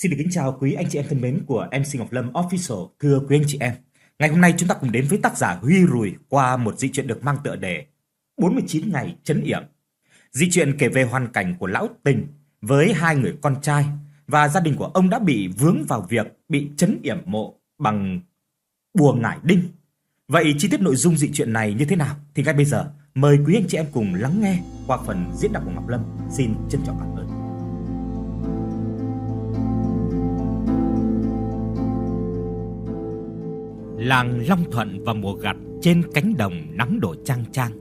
Xin được kính chào quý anh chị em thân mến của MC Ngọc Lâm Official. Thưa quý anh chị em, ngày hôm nay chúng ta cùng đến với tác giả Huy Rùi qua một dị truyện được mang tựa đề 49 ngày chấn yểm. Dị truyện kể về hoàn cảnh của lão tình với hai người con trai và gia đình của ông đã bị vướng vào việc bị chấn yểm mộ bằng bùa ngải đinh. Vậy chi tiết nội dung dị truyện này như thế nào thì ngay bây giờ mời quý anh chị em cùng lắng nghe qua phần diễn đọc của Ngọc Lâm. Xin trân trọng cảm ơn. Làng Long Thuận vào mùa gặt trên cánh đồng nắng đổ chang chang.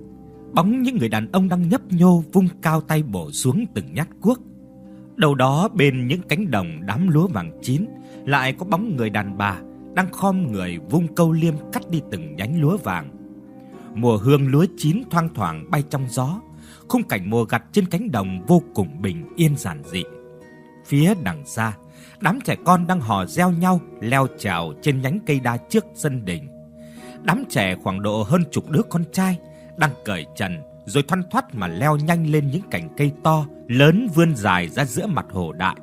Bóng những người đàn ông đang nhấp nhô vung cao tay bổ xuống từng nhát cuốc. Đầu đó bên những cánh đồng đám lúa vàng chín lại có bóng người đàn bà đang khom người vung câu liêm cắt đi từng nhánh lúa vàng. Mùa hương lúa chín thoang thoảng bay trong gió, khung cảnh mùa gặt trên cánh đồng vô cùng bình yên giản dị. Phía đằng xa, đám trẻ con đang hò reo nhau leo trèo trên nhánh cây đa trước sân đình. Đám trẻ khoảng độ hơn chục đứa con trai đang cởi trần rồi thoăn thoắt mà leo nhanh lên những cành cây to, lớn vươn dài ra giữa mặt hồ đại.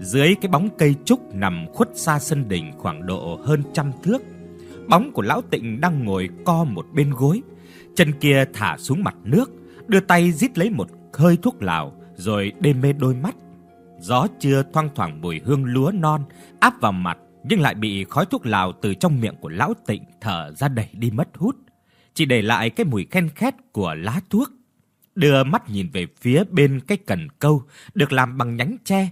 Dưới cái bóng cây trúc nằm khuất xa sân đình khoảng độ hơn trăm thước, bóng của lão Tịnh đang ngồi co một bên gối, chân kia thả xuống mặt nước, đưa tay rít lấy một hơi thuốc lào rồi đê mê đôi mắt Gió trưa thoang thoảng mùi hương lúa non áp vào mặt nhưng lại bị khói thuốc lào từ trong miệng của lão Tịnh thở ra đẩy đi mất hút, chỉ để lại cái mùi khen khét của lá thuốc. Đưa mắt nhìn về phía bên cái cần câu được làm bằng nhánh tre.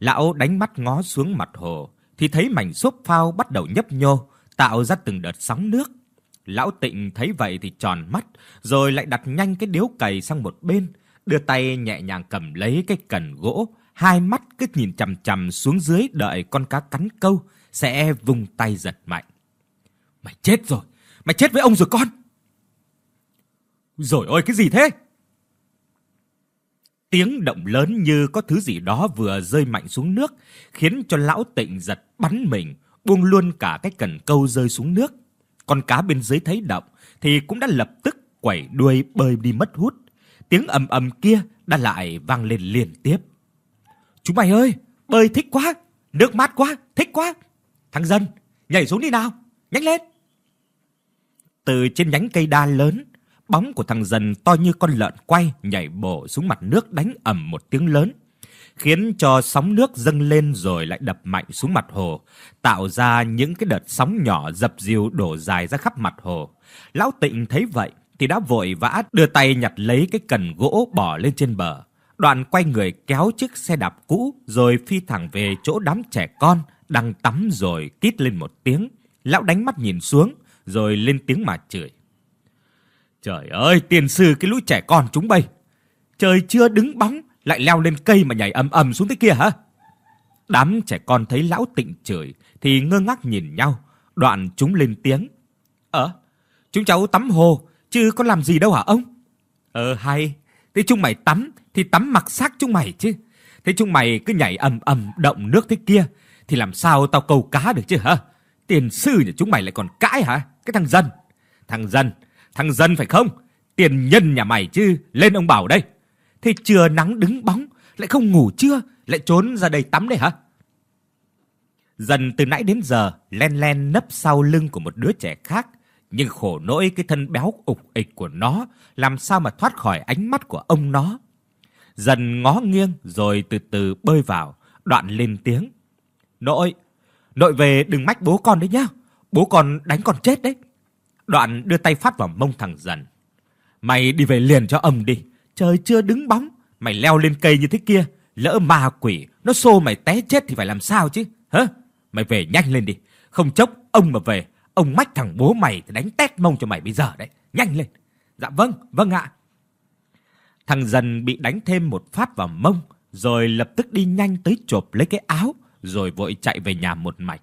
Lão đánh mắt ngó xuống mặt hồ thì thấy mảnh xốp phao bắt đầu nhấp nhô, tạo ra từng đợt sóng nước. Lão Tịnh thấy vậy thì tròn mắt, rồi lại đặt nhanh cái điếu cày sang một bên, đưa tay nhẹ nhàng cầm lấy cái cần gỗ, hai mắt cứ nhìn chằm chằm xuống dưới đợi con cá cắn câu, sẽ vung tay giật mạnh. Mày chết rồi, mày chết với ông rồi con. Rồi ôi cái gì thế? Tiếng động lớn như có thứ gì đó vừa rơi mạnh xuống nước, khiến cho lão Tịnh giật bắn mình, buông luôn cả cái cần câu rơi xuống nước. Con cá bên dưới thấy động thì cũng đã lập tức quẩy đuôi bơi đi mất hút tiếng ầm ầm kia đã lại vang lên liên tiếp. Chúng mày ơi, bơi thích quá, nước mát quá, thích quá. Thằng dân, nhảy xuống đi nào, nhanh lên. Từ trên nhánh cây đa lớn, bóng của thằng dần to như con lợn quay nhảy bổ xuống mặt nước đánh ầm một tiếng lớn, khiến cho sóng nước dâng lên rồi lại đập mạnh xuống mặt hồ, tạo ra những cái đợt sóng nhỏ dập dìu đổ dài ra khắp mặt hồ. Lão Tịnh thấy vậy thì đã vội vã đưa tay nhặt lấy cái cần gỗ bỏ lên trên bờ. Đoạn quay người kéo chiếc xe đạp cũ rồi phi thẳng về chỗ đám trẻ con đang tắm rồi kít lên một tiếng. Lão đánh mắt nhìn xuống rồi lên tiếng mà chửi. Trời ơi, tiền sư cái lũ trẻ con chúng bay. Trời chưa đứng bóng lại leo lên cây mà nhảy ầm ầm xuống thế kia hả? Đám trẻ con thấy lão tịnh chửi thì ngơ ngác nhìn nhau, đoạn chúng lên tiếng. Ờ, chúng cháu tắm hồ chứ có làm gì đâu hả ông? Ờ hay, thế chúng mày tắm thì tắm mặc xác chúng mày chứ. Thế chúng mày cứ nhảy ầm ầm động nước thế kia thì làm sao tao câu cá được chứ hả? Tiền sư nhà chúng mày lại còn cãi hả? Cái thằng dân. Thằng dân, thằng dân phải không? Tiền nhân nhà mày chứ, lên ông bảo đây. Thế trưa nắng đứng bóng, lại không ngủ chưa, lại trốn ra đây tắm đây hả? Dần từ nãy đến giờ, len len nấp sau lưng của một đứa trẻ khác, nhưng khổ nỗi cái thân béo ục ịch của nó làm sao mà thoát khỏi ánh mắt của ông nó. Dần ngó nghiêng rồi từ từ bơi vào, đoạn lên tiếng. Nội, nội về đừng mách bố con đấy nhá, bố con đánh con chết đấy. Đoạn đưa tay phát vào mông thằng dần. Mày đi về liền cho ông đi, trời chưa đứng bóng, mày leo lên cây như thế kia, lỡ ma quỷ, nó xô mày té chết thì phải làm sao chứ, hả? Mày về nhanh lên đi, không chốc ông mà về, Ông mách thằng bố mày thì đánh tét mông cho mày bây giờ đấy. Nhanh lên. Dạ vâng, vâng ạ. Thằng dần bị đánh thêm một phát vào mông, rồi lập tức đi nhanh tới chộp lấy cái áo, rồi vội chạy về nhà một mạch.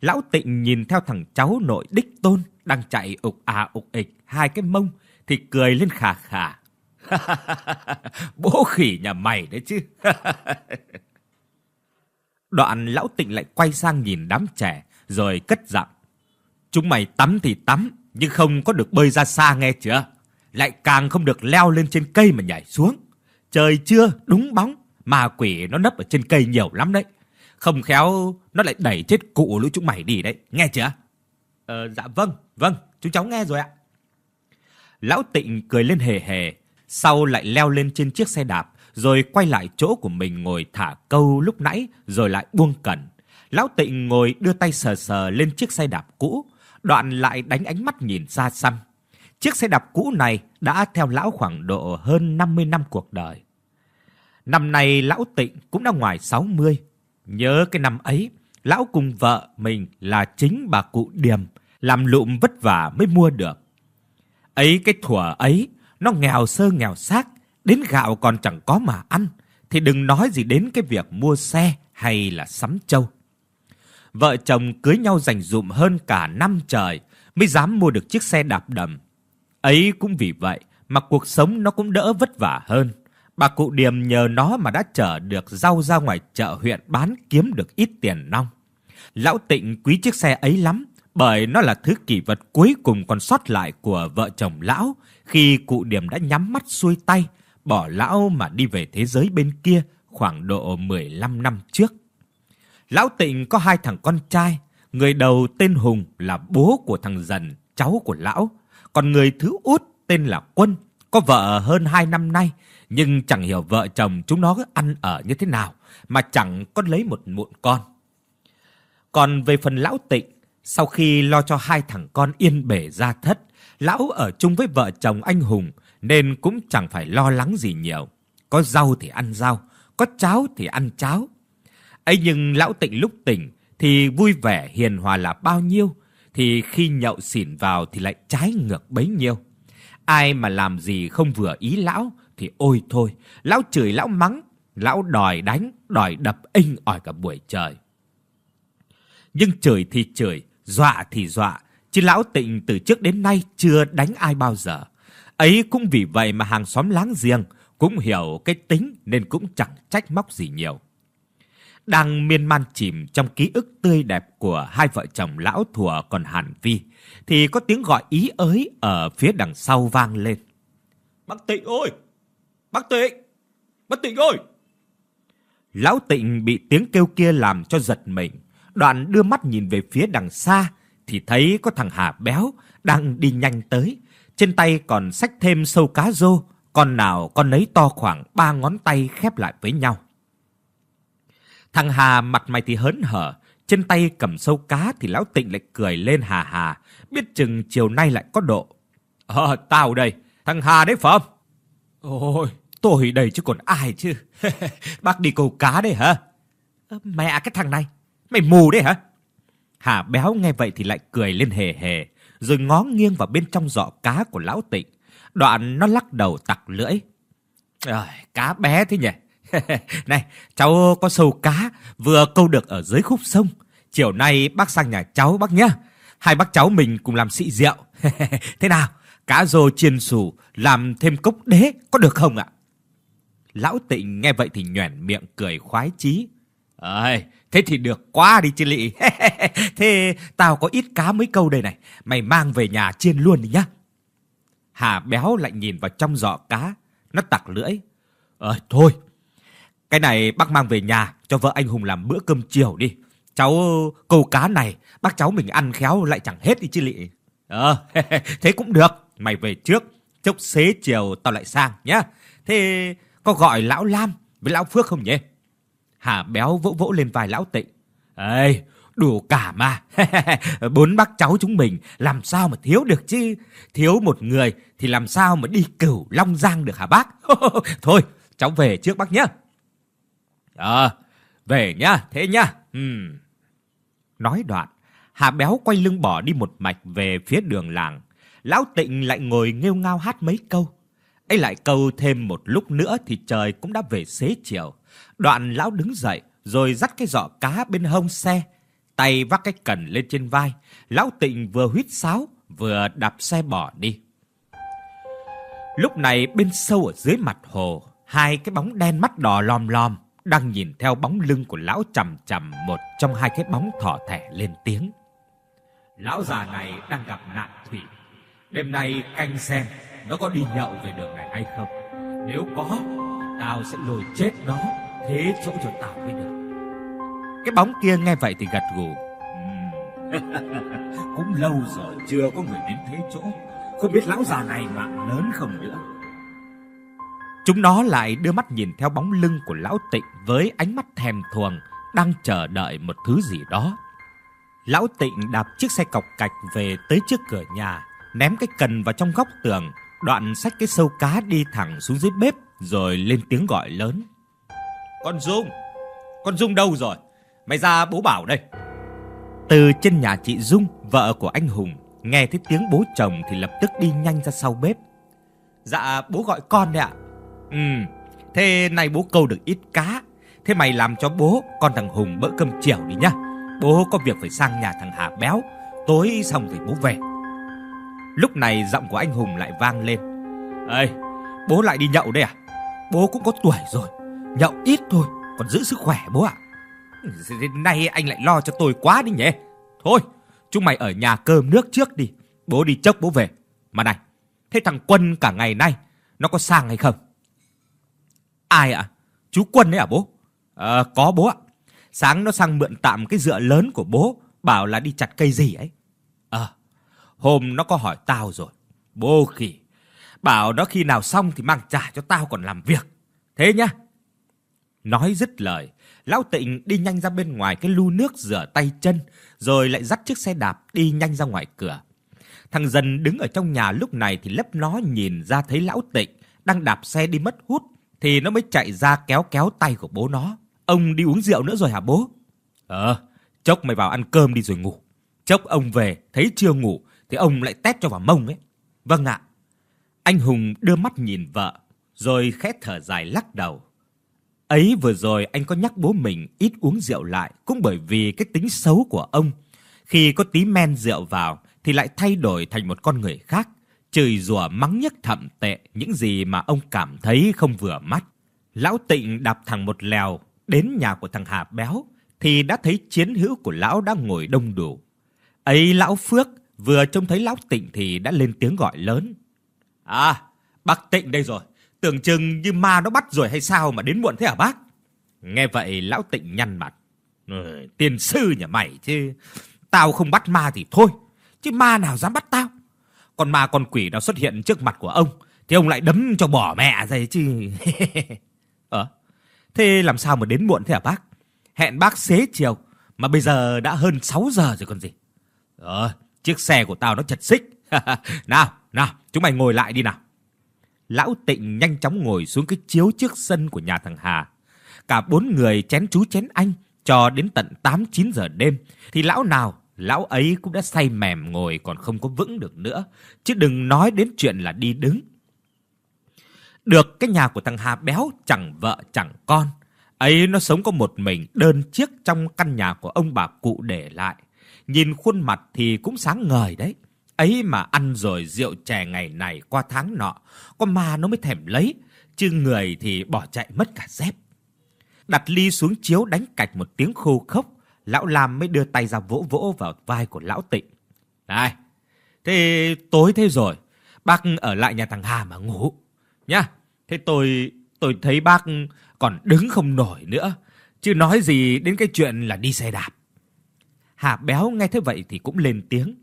Lão tịnh nhìn theo thằng cháu nội đích tôn đang chạy ục à ục ịch hai cái mông, thì cười lên khà khà. Bố khỉ nhà mày đấy chứ. Đoạn lão tịnh lại quay sang nhìn đám trẻ, rồi cất giọng. Chúng mày tắm thì tắm, nhưng không có được bơi ra xa nghe chưa? Lại càng không được leo lên trên cây mà nhảy xuống. Trời chưa đúng bóng, ma quỷ nó nấp ở trên cây nhiều lắm đấy. Không khéo nó lại đẩy chết cụ lũ chúng mày đi đấy, nghe chưa? Ờ, dạ vâng, vâng, chúng cháu nghe rồi ạ. Lão Tịnh cười lên hề hề, sau lại leo lên trên chiếc xe đạp, rồi quay lại chỗ của mình ngồi thả câu lúc nãy, rồi lại buông cẩn. Lão Tịnh ngồi đưa tay sờ sờ lên chiếc xe đạp cũ, đoạn lại đánh ánh mắt nhìn xa xăm. Chiếc xe đạp cũ này đã theo lão khoảng độ hơn 50 năm cuộc đời. Năm nay lão Tịnh cũng đã ngoài 60. Nhớ cái năm ấy, lão cùng vợ mình là chính bà cụ Điềm, làm lụm vất vả mới mua được. Ấy cái thuở ấy, nó nghèo sơ nghèo xác, đến gạo còn chẳng có mà ăn, thì đừng nói gì đến cái việc mua xe hay là sắm trâu. Vợ chồng cưới nhau dành dụm hơn cả năm trời mới dám mua được chiếc xe đạp đầm. Ấy cũng vì vậy mà cuộc sống nó cũng đỡ vất vả hơn. Bà cụ Điềm nhờ nó mà đã chở được rau ra ngoài chợ huyện bán kiếm được ít tiền nong. Lão Tịnh quý chiếc xe ấy lắm, bởi nó là thứ kỷ vật cuối cùng còn sót lại của vợ chồng lão khi cụ Điềm đã nhắm mắt xuôi tay, bỏ lão mà đi về thế giới bên kia khoảng độ 15 năm trước. Lão Tịnh có hai thằng con trai, người đầu tên Hùng là bố của thằng Dần, cháu của lão, còn người thứ út tên là Quân, có vợ hơn hai năm nay, nhưng chẳng hiểu vợ chồng chúng nó ăn ở như thế nào mà chẳng có lấy một muộn con. Còn về phần lão Tịnh, sau khi lo cho hai thằng con yên bể ra thất, lão ở chung với vợ chồng anh Hùng nên cũng chẳng phải lo lắng gì nhiều. Có rau thì ăn rau, có cháo thì ăn cháo ấy nhưng lão Tịnh lúc tỉnh thì vui vẻ hiền hòa là bao nhiêu, thì khi nhậu xỉn vào thì lại trái ngược bấy nhiêu. Ai mà làm gì không vừa ý lão thì ôi thôi, lão chửi lão mắng, lão đòi đánh, đòi đập inh ỏi cả buổi trời. Nhưng chửi thì chửi, dọa thì dọa, chứ lão tịnh từ trước đến nay chưa đánh ai bao giờ. Ấy cũng vì vậy mà hàng xóm láng giềng cũng hiểu cái tính nên cũng chẳng trách móc gì nhiều. Đang miên man chìm trong ký ức tươi đẹp của hai vợ chồng lão thùa còn hàn vi, thì có tiếng gọi ý ới ở phía đằng sau vang lên. Bác Tịnh ơi! Bác Tịnh! Bác Tịnh ơi! Lão Tịnh bị tiếng kêu kia làm cho giật mình. Đoạn đưa mắt nhìn về phía đằng xa thì thấy có thằng Hà béo đang đi nhanh tới. Trên tay còn xách thêm sâu cá rô, con nào con nấy to khoảng ba ngón tay khép lại với nhau. Thằng Hà mặt mày thì hớn hở, trên tay cầm sâu cá thì lão Tịnh lại cười lên hà hà, biết chừng chiều nay lại có độ. Ờ, tao đây, thằng Hà đấy phải không? Ôi, tôi đây chứ còn ai chứ. Bác đi câu cá đấy hả? Mẹ cái thằng này, mày mù đấy hả? Hà béo nghe vậy thì lại cười lên hề hề, rồi ngó nghiêng vào bên trong giỏ cá của lão Tịnh. Đoạn nó lắc đầu tặc lưỡi. À, cá bé thế nhỉ? này, cháu có sâu cá vừa câu được ở dưới khúc sông. Chiều nay bác sang nhà cháu bác nhé. Hai bác cháu mình cùng làm xị rượu. thế nào? Cá rô chiên xù làm thêm cốc đế có được không ạ? Lão Tịnh nghe vậy thì nhoẻn miệng cười khoái chí. Ơi, thế thì được quá đi chứ lị. thế tao có ít cá mấy câu đây này. Mày mang về nhà chiên luôn đi nhá. Hà béo lại nhìn vào trong giỏ cá. Nó tặc lưỡi. Ờ, thôi. Cái này bác mang về nhà cho vợ anh Hùng làm bữa cơm chiều đi. Cháu câu cá này, bác cháu mình ăn khéo lại chẳng hết đi chứ lị. Ờ, thế cũng được. Mày về trước, chốc xế chiều tao lại sang nhá. Thế có gọi lão Lam với lão Phước không nhỉ? Hà béo vỗ vỗ lên vai lão Tịnh. Ê, đủ cả mà. Bốn bác cháu chúng mình làm sao mà thiếu được chứ. Thiếu một người thì làm sao mà đi cửu Long Giang được hả bác? Thôi, cháu về trước bác nhá. Ờ, về nhá, thế nhá. Ừm. Nói đoạn, Hà béo quay lưng bỏ đi một mạch về phía đường làng. Lão Tịnh lại ngồi nghêu ngao hát mấy câu. ấy lại câu thêm một lúc nữa thì trời cũng đã về xế chiều. Đoạn lão đứng dậy rồi dắt cái giỏ cá bên hông xe, tay vác cái cần lên trên vai. Lão Tịnh vừa huýt sáo vừa đạp xe bỏ đi. Lúc này bên sâu ở dưới mặt hồ, hai cái bóng đen mắt đỏ lòm lòm đang nhìn theo bóng lưng của lão chằm chằm một trong hai cái bóng thỏ thẻ lên tiếng. Lão già này đang gặp nạn thủy. Đêm nay canh xem nó có đi nhậu về đường này hay không. Nếu có, tao sẽ lôi chết nó thế chỗ cho tao mới được. Cái bóng kia nghe vậy thì gật gù. Cũng lâu rồi chưa có người đến thế chỗ. Không biết lão già này mạng lớn không nữa. Chúng nó lại đưa mắt nhìn theo bóng lưng của lão Tịnh với ánh mắt thèm thuồng, đang chờ đợi một thứ gì đó. Lão Tịnh đạp chiếc xe cọc cạch về tới trước cửa nhà, ném cái cần vào trong góc tường, đoạn xách cái sâu cá đi thẳng xuống dưới bếp rồi lên tiếng gọi lớn. Con Dung, con Dung đâu rồi? Mày ra bố bảo đây. Từ trên nhà chị Dung, vợ của anh Hùng, nghe thấy tiếng bố chồng thì lập tức đi nhanh ra sau bếp. Dạ bố gọi con đấy ạ. Ừ, thế nay bố câu được ít cá. Thế mày làm cho bố, con thằng Hùng bữa cơm chiều đi nhá. Bố có việc phải sang nhà thằng Hà béo, tối xong thì bố về. Lúc này giọng của anh Hùng lại vang lên. Ê, bố lại đi nhậu đây à? Bố cũng có tuổi rồi, nhậu ít thôi, còn giữ sức khỏe bố ạ. Nay anh lại lo cho tôi quá đi nhỉ. Thôi, chúng mày ở nhà cơm nước trước đi, bố đi chốc bố về. Mà này, thế thằng Quân cả ngày nay, nó có sang hay không? Ai ạ? Chú Quân đấy à bố? À, có bố ạ. Sáng nó sang mượn tạm cái dựa lớn của bố, bảo là đi chặt cây gì ấy. Ờ, hôm nó có hỏi tao rồi. Bố khỉ, bảo nó khi nào xong thì mang trả cho tao còn làm việc. Thế nhá. Nói dứt lời, Lão Tịnh đi nhanh ra bên ngoài cái lu nước rửa tay chân, rồi lại dắt chiếc xe đạp đi nhanh ra ngoài cửa. Thằng dần đứng ở trong nhà lúc này thì lấp ló nhìn ra thấy Lão Tịnh đang đạp xe đi mất hút, thì nó mới chạy ra kéo kéo tay của bố nó. Ông đi uống rượu nữa rồi hả bố? Ờ, chốc mày vào ăn cơm đi rồi ngủ. Chốc ông về, thấy chưa ngủ, thì ông lại tét cho vào mông ấy. Vâng ạ. Anh Hùng đưa mắt nhìn vợ, rồi khẽ thở dài lắc đầu. Ấy vừa rồi anh có nhắc bố mình ít uống rượu lại cũng bởi vì cái tính xấu của ông. Khi có tí men rượu vào thì lại thay đổi thành một con người khác, chửi rủa mắng nhất thậm tệ những gì mà ông cảm thấy không vừa mắt. Lão Tịnh đạp thẳng một lèo đến nhà của thằng Hà Béo thì đã thấy chiến hữu của lão đang ngồi đông đủ. Ấy lão Phước vừa trông thấy lão Tịnh thì đã lên tiếng gọi lớn. À, bác Tịnh đây rồi. Tưởng chừng như ma nó bắt rồi hay sao mà đến muộn thế hả bác? Nghe vậy lão Tịnh nhăn mặt. Ừ, tiên sư nhà mày chứ. Tao không bắt ma thì thôi. Chứ ma nào dám bắt tao? Con ma con quỷ nào xuất hiện trước mặt của ông thì ông lại đấm cho bỏ mẹ ra chứ. ờ, thế làm sao mà đến muộn thế hả bác? Hẹn bác xế chiều mà bây giờ đã hơn 6 giờ rồi còn gì. Ờ, chiếc xe của tao nó chật xích. nào, nào, chúng mày ngồi lại đi nào. Lão Tịnh nhanh chóng ngồi xuống cái chiếu trước sân của nhà thằng Hà. Cả bốn người chén chú chén anh cho đến tận 8-9 giờ đêm. Thì lão nào, lão ấy cũng đã say mềm ngồi còn không có vững được nữa. Chứ đừng nói đến chuyện là đi đứng. Được cái nhà của thằng Hà béo chẳng vợ chẳng con. Ấy nó sống có một mình đơn chiếc trong căn nhà của ông bà cụ để lại. Nhìn khuôn mặt thì cũng sáng ngời đấy. Ấy mà ăn rồi rượu chè ngày này qua tháng nọ, con ma nó mới thèm lấy, chứ người thì bỏ chạy mất cả dép. Đặt ly xuống chiếu đánh cạch một tiếng khô khốc, lão Lam mới đưa tay ra vỗ vỗ vào vai của lão Tịnh. Này, thế tối thế rồi, bác ở lại nhà thằng Hà mà ngủ, nhá. Thế tôi, tôi thấy bác còn đứng không nổi nữa, chứ nói gì đến cái chuyện là đi xe đạp. Hà béo nghe thế vậy thì cũng lên tiếng.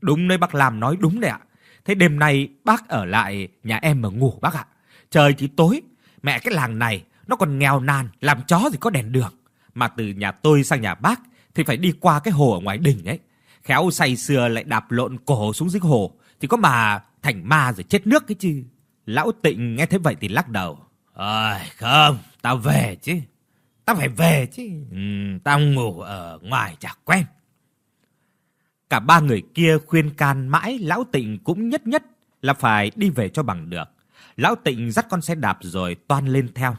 Đúng nơi bác làm nói đúng đấy ạ. Thế đêm nay bác ở lại nhà em mà ngủ bác ạ. Trời thì tối, mẹ cái làng này nó còn nghèo nàn, làm chó thì có đèn đường. Mà từ nhà tôi sang nhà bác thì phải đi qua cái hồ ở ngoài đỉnh ấy. Khéo say sưa lại đạp lộn cổ xuống dưới hồ thì có mà thành ma rồi chết nước cái chứ. Lão Tịnh nghe thế vậy thì lắc đầu. Ơi không, tao về chứ. Tao phải về chứ. Ừ, tao ngủ ở ngoài chả quen. Cả ba người kia khuyên can mãi Lão Tịnh cũng nhất nhất là phải đi về cho bằng được. Lão Tịnh dắt con xe đạp rồi toan lên theo.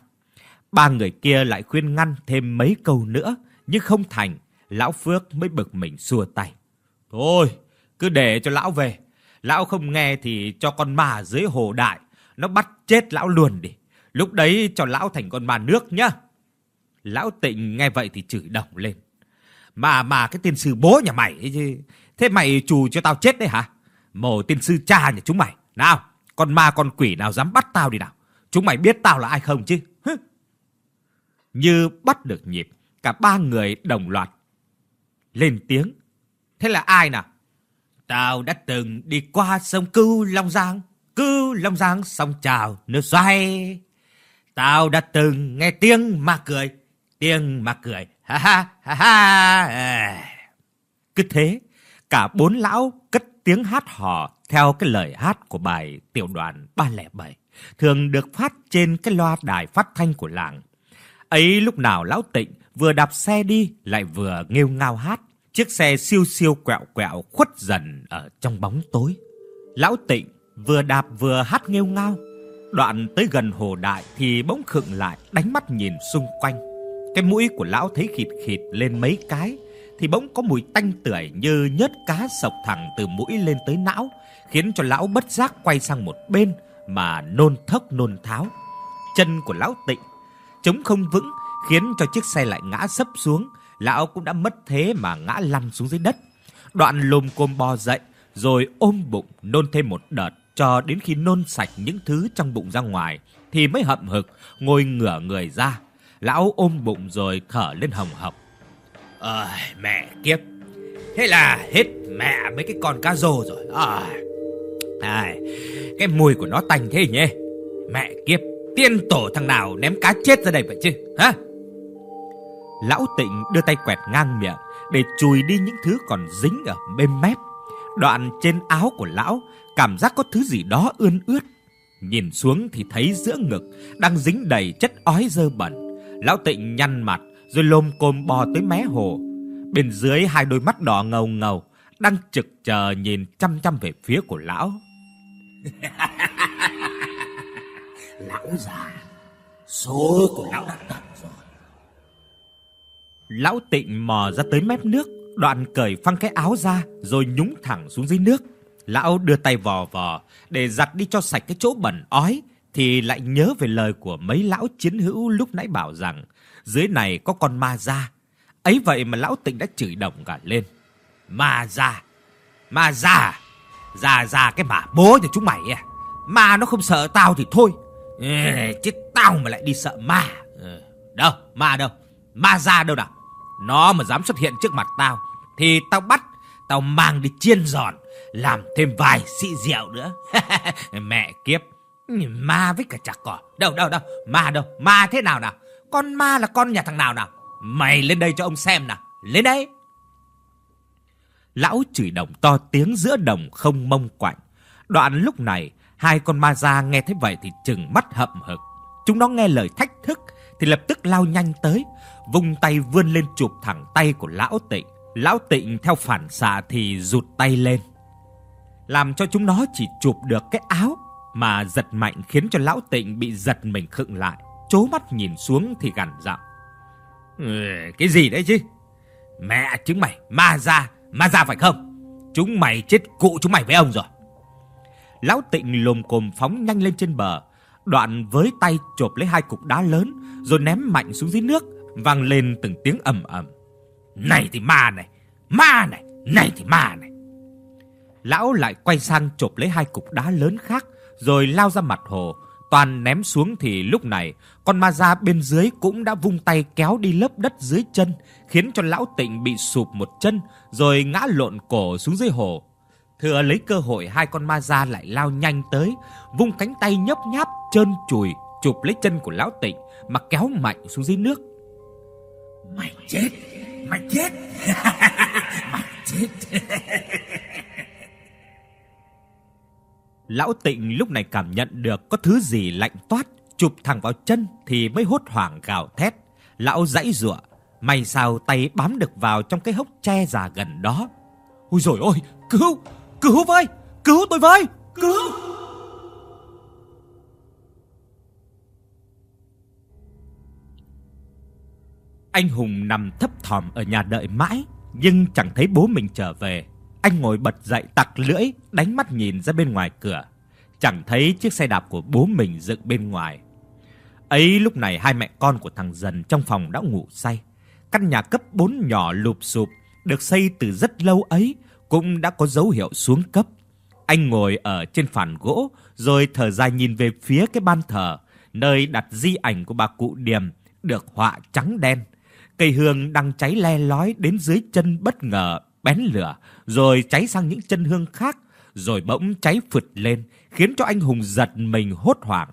Ba người kia lại khuyên ngăn thêm mấy câu nữa, nhưng không thành. Lão Phước mới bực mình xua tay. Thôi, cứ để cho lão về. Lão không nghe thì cho con ma dưới hồ đại. Nó bắt chết lão luôn đi. Lúc đấy cho lão thành con ma nước nhá. Lão Tịnh nghe vậy thì chửi đồng lên. Mà mà cái tiên sư bố nhà mày ấy chứ. Thế mày trù cho tao chết đấy hả? Mồ tiên sư cha nhà chúng mày. Nào, con ma con quỷ nào dám bắt tao đi nào. Chúng mày biết tao là ai không chứ? Như bắt được nhịp, cả ba người đồng loạt lên tiếng. Thế là ai nào? Tao đã từng đi qua sông Cưu Long Giang, Cưu Long Giang sông trào nước xoay. Tao đã từng nghe tiếng mà cười, tiếng mà cười, ha ha ha ha. Cứ thế, cả bốn lão cất tiếng hát hò theo cái lời hát của bài tiểu đoàn 307, thường được phát trên cái loa đài phát thanh của làng. Ấy lúc nào lão Tịnh vừa đạp xe đi lại vừa nghêu ngao hát, chiếc xe siêu siêu quẹo quẹo khuất dần ở trong bóng tối. Lão Tịnh vừa đạp vừa hát nghêu ngao, đoạn tới gần hồ đại thì bỗng khựng lại, đánh mắt nhìn xung quanh. Cái mũi của lão thấy khịt khịt lên mấy cái, thì bỗng có mùi tanh tưởi như nhớt cá sộc thẳng từ mũi lên tới não, khiến cho lão bất giác quay sang một bên mà nôn thốc nôn tháo. Chân của lão Tịnh chống không vững khiến cho chiếc xe lại ngã sấp xuống, lão cũng đã mất thế mà ngã lăn xuống dưới đất. Đoạn lồm cồm bò dậy rồi ôm bụng nôn thêm một đợt cho đến khi nôn sạch những thứ trong bụng ra ngoài thì mới hậm hực ngồi ngửa người ra. Lão ôm bụng rồi thở lên hồng hộc. Ơi, mẹ kiếp. Thế là hết mẹ mấy cái con cá rô rồi. À, à, cái mùi của nó tanh thế nhỉ? Mẹ kiếp, tiên tổ thằng nào ném cá chết ra đây vậy chứ? Hả? Lão Tịnh đưa tay quẹt ngang miệng để chùi đi những thứ còn dính ở bên mép. Đoạn trên áo của lão cảm giác có thứ gì đó ươn ướt. Nhìn xuống thì thấy giữa ngực đang dính đầy chất ói dơ bẩn. Lão Tịnh nhăn mặt rồi lồm cồm bò tới mé hồ. Bên dưới hai đôi mắt đỏ ngầu ngầu đang trực chờ nhìn chăm chăm về phía của lão. lão già, số của lão đã tận rồi. Lão Tịnh mò ra tới mép nước, đoạn cởi phăng cái áo ra rồi nhúng thẳng xuống dưới nước. Lão đưa tay vò vò để giặt đi cho sạch cái chỗ bẩn ói thì lại nhớ về lời của mấy lão chiến hữu lúc nãy bảo rằng dưới này có con ma da. Ấy vậy mà lão Tịnh đã chửi động cả lên. Ma da, ma da, già già cái mà bố nhà chúng mày à. Ma nó không sợ tao thì thôi. Ê, chứ tao mà lại đi sợ ma. Ừ, đâu, ma đâu, ma da đâu nào. Nó mà dám xuất hiện trước mặt tao thì tao bắt, tao mang đi chiên giòn, làm thêm vài xị rượu nữa. Mẹ kiếp, ma với cả chả cỏ. Đâu đâu đâu, ma đâu, ma thế nào nào? Con ma là con nhà thằng nào nào? Mày lên đây cho ông xem nào. Lên đây. Lão chửi đồng to tiếng giữa đồng không mông quạnh. Đoạn lúc này, hai con ma da nghe thấy vậy thì chừng mắt hậm hực. Chúng nó nghe lời thách thức thì lập tức lao nhanh tới, vung tay vươn lên chụp thẳng tay của lão Tịnh. Lão Tịnh theo phản xạ thì rụt tay lên. Làm cho chúng nó chỉ chụp được cái áo mà giật mạnh khiến cho lão Tịnh bị giật mình khựng lại chố mắt nhìn xuống thì gằn giọng. Ừ, cái gì đấy chứ? Mẹ chúng mày, ma ra, ma ra phải không? Chúng mày chết cụ chúng mày với ông rồi. Lão Tịnh lồm cồm phóng nhanh lên trên bờ, đoạn với tay chộp lấy hai cục đá lớn rồi ném mạnh xuống dưới nước, vang lên từng tiếng ầm ầm. Này thì ma này, ma này, này thì ma này. Lão lại quay sang chộp lấy hai cục đá lớn khác rồi lao ra mặt hồ, toàn ném xuống thì lúc này con ma da bên dưới cũng đã vung tay kéo đi lớp đất dưới chân, khiến cho lão Tịnh bị sụp một chân rồi ngã lộn cổ xuống dưới hồ. Thừa lấy cơ hội hai con ma da lại lao nhanh tới, vung cánh tay nhấp nháp trơn chùi chụp lấy chân của lão Tịnh mà kéo mạnh xuống dưới nước. Mày chết, mày chết. mày chết. Lão Tịnh lúc này cảm nhận được có thứ gì lạnh toát chụp thẳng vào chân thì mới hốt hoảng gào thét. Lão giãy giụa, may sao tay bám được vào trong cái hốc tre già gần đó. Ôi rồi ôi, cứu, cứu với, cứu tôi với, cứu. Anh Hùng nằm thấp thỏm ở nhà đợi mãi, nhưng chẳng thấy bố mình trở về. Anh ngồi bật dậy tặc lưỡi, đánh mắt nhìn ra bên ngoài cửa, chẳng thấy chiếc xe đạp của bố mình dựng bên ngoài. Ấy lúc này hai mẹ con của thằng dần trong phòng đã ngủ say. Căn nhà cấp 4 nhỏ lụp xụp được xây từ rất lâu ấy cũng đã có dấu hiệu xuống cấp. Anh ngồi ở trên phản gỗ rồi thở dài nhìn về phía cái ban thờ, nơi đặt di ảnh của bà cụ Điềm được họa trắng đen. Cây hương đang cháy le lói đến dưới chân bất ngờ bén lửa, rồi cháy sang những chân hương khác, rồi bỗng cháy phụt lên, khiến cho anh hùng giật mình hốt hoảng.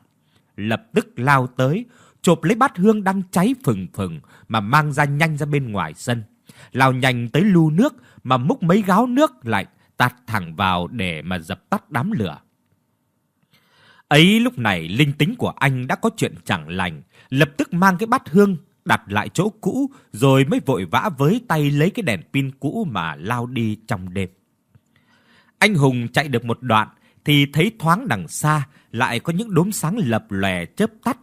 Lập tức lao tới, chộp lấy bát hương đang cháy phừng phừng mà mang ra nhanh ra bên ngoài sân. Lao nhanh tới lu nước mà múc mấy gáo nước lạnh tạt thẳng vào để mà dập tắt đám lửa. Ấy lúc này linh tính của anh đã có chuyện chẳng lành, lập tức mang cái bát hương đặt lại chỗ cũ rồi mới vội vã với tay lấy cái đèn pin cũ mà lao đi trong đêm. Anh Hùng chạy được một đoạn thì thấy thoáng đằng xa lại có những đốm sáng lập lòe chớp tắt.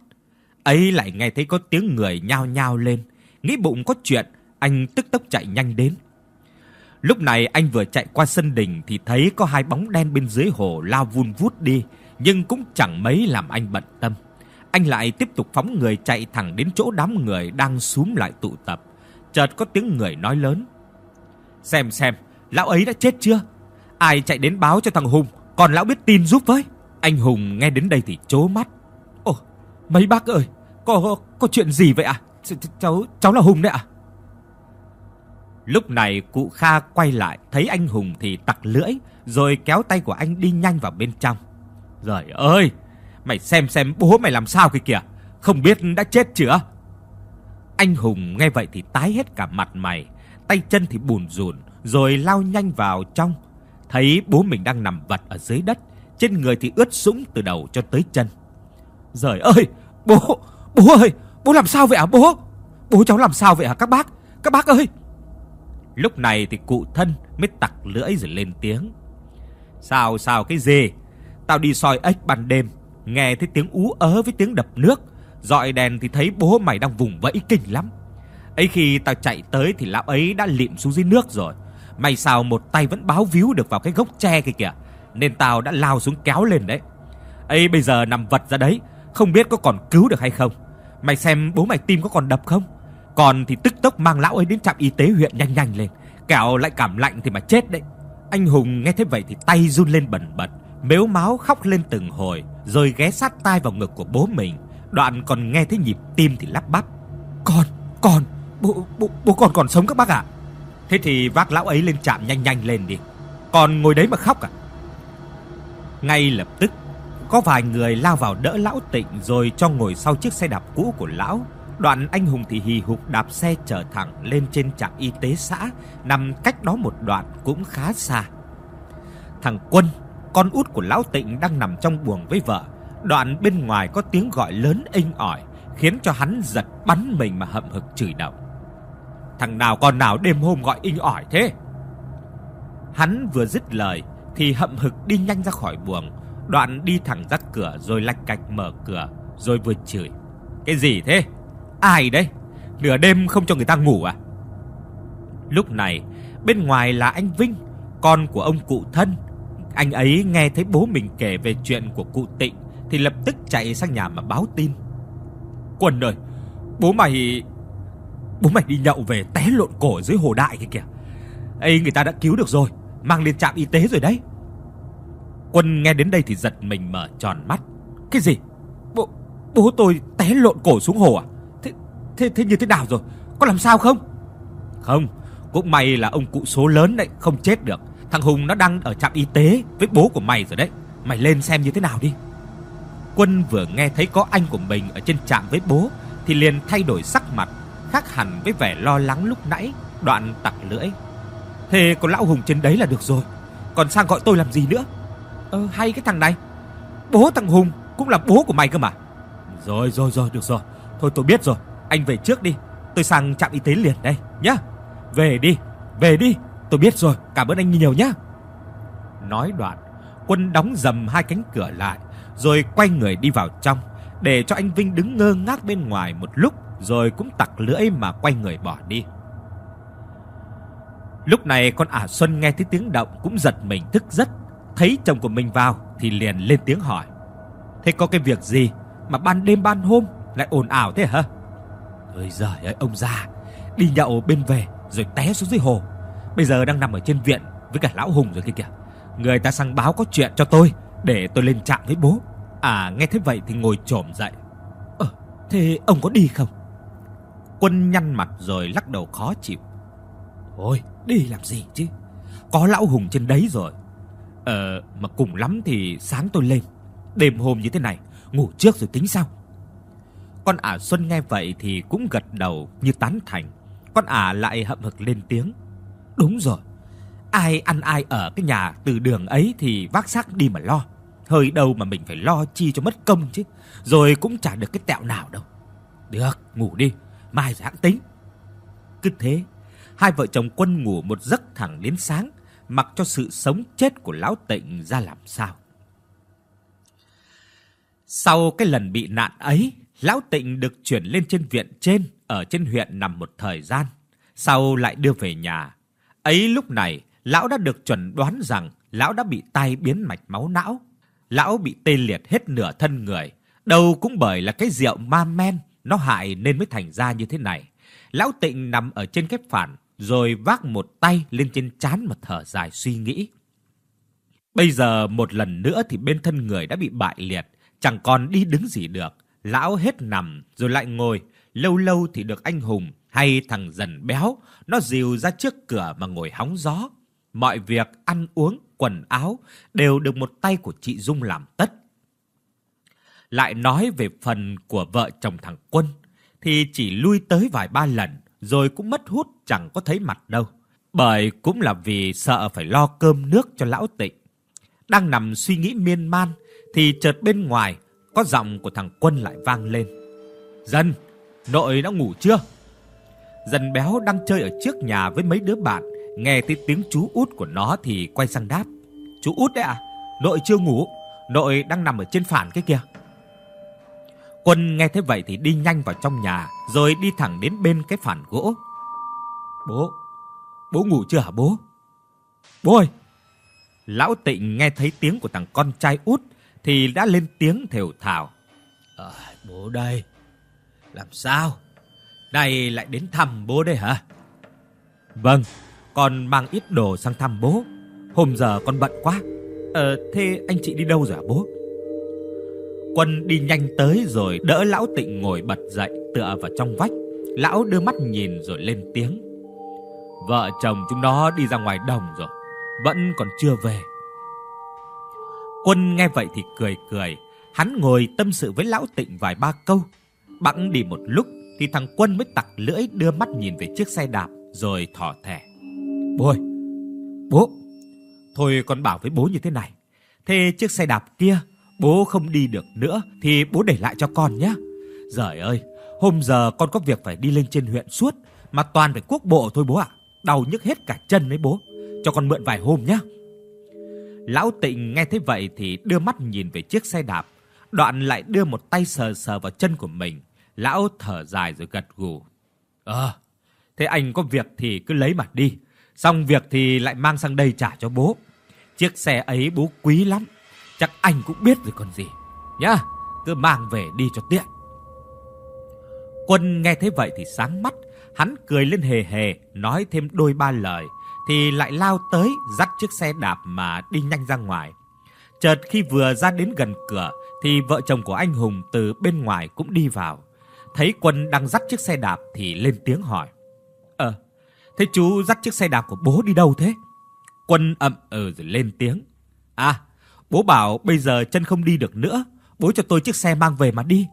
Ấy lại nghe thấy có tiếng người nhao nhao lên, nghĩ bụng có chuyện, anh tức tốc chạy nhanh đến. Lúc này anh vừa chạy qua sân đình thì thấy có hai bóng đen bên dưới hồ lao vun vút đi, nhưng cũng chẳng mấy làm anh bận tâm. Anh lại tiếp tục phóng người chạy thẳng đến chỗ đám người đang súm lại tụ tập. Chợt có tiếng người nói lớn: "Xem xem, lão ấy đã chết chưa? Ai chạy đến báo cho thằng Hùng, còn lão biết tin giúp với." Anh Hùng nghe đến đây thì chố mắt. "Ồ, mấy bác ơi, có có chuyện gì vậy ạ? À? Cháu cháu là Hùng đấy ạ." À? Lúc này cụ Kha quay lại, thấy anh Hùng thì tặc lưỡi, rồi kéo tay của anh đi nhanh vào bên trong. "Giời ơi, mày xem xem bố mày làm sao kìa kìa, không biết đã chết chưa?" Anh Hùng nghe vậy thì tái hết cả mặt mày, tay chân thì bùn rùn, rồi lao nhanh vào trong, thấy bố mình đang nằm vật ở dưới đất, trên người thì ướt sũng từ đầu cho tới chân. "Giời ơi, bố, bố ơi, bố làm sao vậy hả bố? Bố cháu làm sao vậy hả các bác? Các bác ơi!" Lúc này thì cụ thân mới tặc lưỡi rồi lên tiếng. Sao sao cái gì? Tao đi soi ếch ban đêm, nghe thấy tiếng ú ớ với tiếng đập nước, dọi đèn thì thấy bố mày đang vùng vẫy kinh lắm. Ấy khi tao chạy tới thì lão ấy đã lịm xuống dưới nước rồi. May sao một tay vẫn báo víu được vào cái gốc tre kia kìa, nên tao đã lao xuống kéo lên đấy. Ấy bây giờ nằm vật ra đấy, không biết có còn cứu được hay không. Mày xem bố mày tim có còn đập không? Còn thì tức tốc mang lão ấy đến trạm y tế huyện nhanh nhanh lên, kẻo lại cảm lạnh thì mà chết đấy. Anh Hùng nghe thế vậy thì tay run lên bần bật, mếu máu khóc lên từng hồi, rồi ghé sát tai vào ngực của bố mình. Đoạn còn nghe thấy nhịp tim thì lắp bắp. "Con, con, bố bố bố còn còn sống các bác ạ." À? Thế thì vác lão ấy lên trạm nhanh nhanh lên đi. Còn ngồi đấy mà khóc à? Ngay lập tức có vài người lao vào đỡ lão Tịnh rồi cho ngồi sau chiếc xe đạp cũ của lão Đoạn anh Hùng thì hì hục đạp xe chở thẳng lên trên trạm y tế xã, nằm cách đó một đoạn cũng khá xa. Thằng Quân, con út của lão Tịnh đang nằm trong buồng với vợ. Đoạn bên ngoài có tiếng gọi lớn inh ỏi, khiến cho hắn giật bắn mình mà hậm hực chửi động. Thằng nào con nào đêm hôm gọi inh ỏi thế? Hắn vừa dứt lời thì hậm hực đi nhanh ra khỏi buồng, đoạn đi thẳng ra cửa rồi lạch cạch mở cửa, rồi vừa chửi. Cái gì thế? Ai đấy? Nửa đêm không cho người ta ngủ à? Lúc này, bên ngoài là anh Vinh, con của ông cụ thân. Anh ấy nghe thấy bố mình kể về chuyện của cụ Tịnh thì lập tức chạy sang nhà mà báo tin. Quân ơi, bố mày bố mày đi nhậu về té lộn cổ dưới hồ đại kia kìa. Ê người ta đã cứu được rồi, mang lên trạm y tế rồi đấy. Quân nghe đến đây thì giật mình mở tròn mắt. Cái gì? Bố bố tôi té lộn cổ xuống hồ à? Thế thế như thế nào rồi? Có làm sao không? Không, cũng may là ông cụ số lớn đấy, không chết được. Thằng Hùng nó đang ở trạm y tế với bố của mày rồi đấy. Mày lên xem như thế nào đi. Quân vừa nghe thấy có anh của mình ở trên trạm với bố thì liền thay đổi sắc mặt, khác hẳn với vẻ lo lắng lúc nãy, đoạn tặc lưỡi. Thế có lão Hùng trên đấy là được rồi, còn sang gọi tôi làm gì nữa? Ờ hay cái thằng này. Bố thằng Hùng cũng là bố của mày cơ mà. Rồi rồi rồi được rồi. Thôi tôi biết rồi, anh về trước đi, tôi sang trạm y tế liền đây nhá. Về đi, về đi, tôi biết rồi, cảm ơn anh nhiều nhá. Nói đoạn, Quân đóng dầm hai cánh cửa lại, rồi quay người đi vào trong, để cho anh Vinh đứng ngơ ngác bên ngoài một lúc, rồi cũng tặc lưỡi mà quay người bỏ đi. Lúc này con ả Xuân nghe thấy tiếng động cũng giật mình thức giấc, thấy chồng của mình vào thì liền lên tiếng hỏi: "Thế có cái việc gì mà ban đêm ban hôm lại ồn ào thế hả?" Ơi giời ơi ông già, đi nhậu bên về rồi té xuống dưới hồ. Bây giờ đang nằm ở trên viện với cả lão Hùng rồi kia kìa. Người ta sang báo có chuyện cho tôi để tôi lên trạm với bố. À nghe thế vậy thì ngồi trồm dậy. Ờ, thế ông có đi không? Quân nhăn mặt rồi lắc đầu khó chịu. Ôi, đi làm gì chứ? Có lão hùng trên đấy rồi. Ờ, mà cùng lắm thì sáng tôi lên. Đêm hôm như thế này, ngủ trước rồi tính sau. Con ả Xuân nghe vậy thì cũng gật đầu như tán thành. Con ả lại hậm hực lên tiếng. Đúng rồi. Ai ăn ai ở cái nhà từ đường ấy thì vác xác đi mà lo. Hơi đâu mà mình phải lo chi cho mất công chứ. Rồi cũng chả được cái tẹo nào đâu. Được, ngủ đi, mai rồi hãng tính. Cứ thế, hai vợ chồng quân ngủ một giấc thẳng đến sáng, mặc cho sự sống chết của lão Tịnh ra làm sao. Sau cái lần bị nạn ấy, lão Tịnh được chuyển lên trên viện trên ở trên huyện nằm một thời gian, sau lại đưa về nhà. Ấy lúc này, lão đã được chuẩn đoán rằng lão đã bị tai biến mạch máu não. Lão bị tê liệt hết nửa thân người, đầu cũng bởi là cái rượu ma men nó hại nên mới thành ra như thế này. Lão Tịnh nằm ở trên cái phản, rồi vác một tay lên trên trán mà thở dài suy nghĩ. Bây giờ một lần nữa thì bên thân người đã bị bại liệt, chẳng còn đi đứng gì được. Lão hết nằm rồi lại ngồi, lâu lâu thì được anh Hùng hay thằng dần béo, nó dìu ra trước cửa mà ngồi hóng gió. Mọi việc ăn uống, quần áo đều được một tay của chị Dung làm tất. Lại nói về phần của vợ chồng thằng Quân, thì chỉ lui tới vài ba lần, rồi cũng mất hút chẳng có thấy mặt đâu. Bởi cũng là vì sợ phải lo cơm nước cho lão tịnh. Đang nằm suy nghĩ miên man, thì chợt bên ngoài, có giọng của thằng Quân lại vang lên. Dân, nội đã ngủ chưa? Dân béo đang chơi ở trước nhà với mấy đứa bạn, nghe thấy tiếng chú út của nó thì quay sang đáp. Chú út đấy à? Nội chưa ngủ, nội đang nằm ở trên phản cái kia. Quân nghe thế vậy thì đi nhanh vào trong nhà, rồi đi thẳng đến bên cái phản gỗ. Bố, bố ngủ chưa hả bố? Bố ơi! Lão tịnh nghe thấy tiếng của thằng con trai út thì đã lên tiếng thều thào. À, bố đây, làm sao? Này lại đến thăm bố đây hả? Vâng, con mang ít đồ sang thăm bố. Hôm giờ con bận quá. Ờ, thế anh chị đi đâu rồi hả bố? Quân đi nhanh tới rồi đỡ lão tịnh ngồi bật dậy tựa vào trong vách. Lão đưa mắt nhìn rồi lên tiếng. Vợ chồng chúng nó đi ra ngoài đồng rồi, vẫn còn chưa về. Quân nghe vậy thì cười cười, hắn ngồi tâm sự với lão tịnh vài ba câu. Bẵng đi một lúc thì thằng Quân mới tặc lưỡi đưa mắt nhìn về chiếc xe đạp rồi thỏ thẻ. Bố ơi, bố, thôi con bảo với bố như thế này. Thế chiếc xe đạp kia bố không đi được nữa thì bố để lại cho con nhé. Giời ơi, hôm giờ con có việc phải đi lên trên huyện suốt mà toàn phải quốc bộ thôi bố ạ. Đau nhức hết cả chân đấy bố. Cho con mượn vài hôm nhé. Lão Tịnh nghe thấy vậy thì đưa mắt nhìn về chiếc xe đạp, đoạn lại đưa một tay sờ sờ vào chân của mình. Lão thở dài rồi gật gù. Ờ, thế anh có việc thì cứ lấy mà đi. Xong việc thì lại mang sang đây trả cho bố. Chiếc xe ấy bố quý lắm. Chắc anh cũng biết rồi còn gì. Nhá, cứ mang về đi cho tiện. Quân nghe thấy vậy thì sáng mắt, hắn cười lên hề hề, nói thêm đôi ba lời, thì lại lao tới dắt chiếc xe đạp mà đi nhanh ra ngoài. Chợt khi vừa ra đến gần cửa, thì vợ chồng của anh Hùng từ bên ngoài cũng đi vào. Thấy Quân đang dắt chiếc xe đạp thì lên tiếng hỏi. Ờ, thế chú dắt chiếc xe đạp của bố đi đâu thế? Quân ậm ừ rồi lên tiếng. À, bố bảo bây giờ chân không đi được nữa, bố cho tôi chiếc xe mang về mà đi.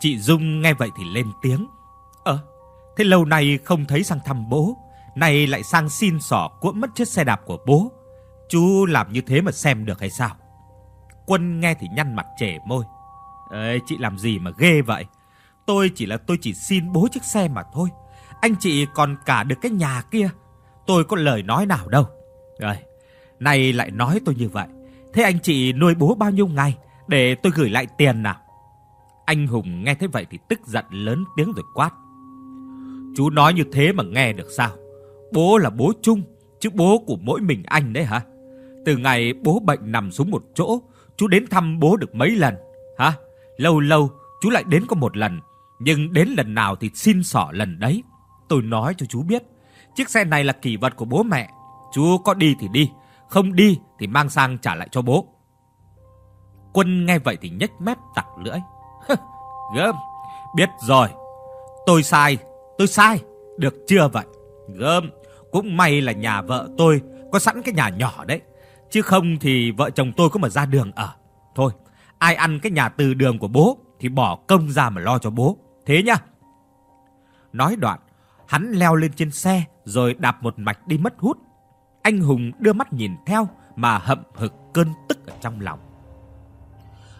Chị Dung nghe vậy thì lên tiếng. Ờ, thế lâu nay không thấy sang thăm bố, nay lại sang xin xỏ cuỗm mất chiếc xe đạp của bố. Chú làm như thế mà xem được hay sao? Quân nghe thì nhăn mặt trẻ môi. Ê, chị làm gì mà ghê vậy? Tôi chỉ là tôi chỉ xin bố chiếc xe mà thôi. Anh chị còn cả được cái nhà kia. Tôi có lời nói nào đâu. Rồi, này lại nói tôi như vậy. Thế anh chị nuôi bố bao nhiêu ngày để tôi gửi lại tiền nào? Anh Hùng nghe thế vậy thì tức giận lớn tiếng rồi quát. Chú nói như thế mà nghe được sao? Bố là bố chung, chứ bố của mỗi mình anh đấy hả? Từ ngày bố bệnh nằm xuống một chỗ, chú đến thăm bố được mấy lần, hả? Lâu lâu chú lại đến có một lần, nhưng đến lần nào thì xin xỏ lần đấy. Tôi nói cho chú biết, chiếc xe này là kỷ vật của bố mẹ, chú có đi thì đi, không đi thì mang sang trả lại cho bố. Quân nghe vậy thì nhếch mép tặc lưỡi. Gớm, biết rồi. Tôi sai, tôi sai, được chưa vậy? gớm cũng may là nhà vợ tôi có sẵn cái nhà nhỏ đấy. Chứ không thì vợ chồng tôi có mà ra đường ở. Thôi, ai ăn cái nhà từ đường của bố thì bỏ công ra mà lo cho bố. Thế nhá. Nói đoạn, hắn leo lên trên xe rồi đạp một mạch đi mất hút. Anh Hùng đưa mắt nhìn theo mà hậm hực cơn tức ở trong lòng.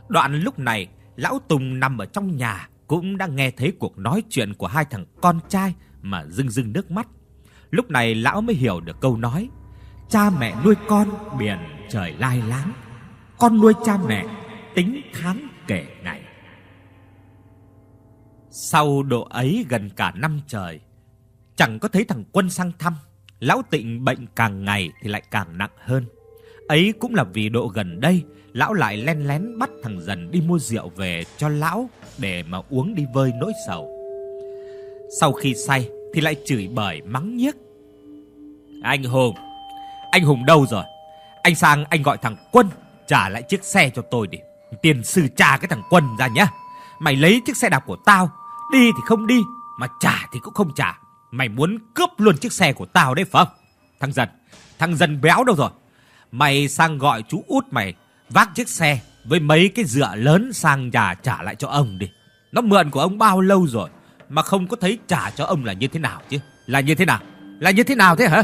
Đoạn lúc này, lão Tùng nằm ở trong nhà cũng đã nghe thấy cuộc nói chuyện của hai thằng con trai mà rưng rưng nước mắt. Lúc này lão mới hiểu được câu nói: Cha mẹ nuôi con biển trời lai láng, con nuôi cha mẹ tính tháng kể ngày. Sau độ ấy gần cả năm trời, chẳng có thấy thằng Quân sang thăm, lão Tịnh bệnh càng ngày thì lại càng nặng hơn. Ấy cũng là vì độ gần đây, lão lại len lén bắt thằng dần đi mua rượu về cho lão để mà uống đi vơi nỗi sầu. Sau khi say thì lại chửi bời mắng nhiếc. Anh Hùng, anh Hùng đâu rồi? Anh sang anh gọi thằng Quân trả lại chiếc xe cho tôi đi. Tiền sư trả cái thằng Quân ra nhá. Mày lấy chiếc xe đạp của tao, đi thì không đi, mà trả thì cũng không trả. Mày muốn cướp luôn chiếc xe của tao đấy phải không? Thằng dần, thằng dần béo đâu rồi? Mày sang gọi chú út mày vác chiếc xe với mấy cái dựa lớn sang nhà trả lại cho ông đi. Nó mượn của ông bao lâu rồi mà không có thấy trả cho ông là như thế nào chứ? Là như thế nào? Là như thế nào thế hả?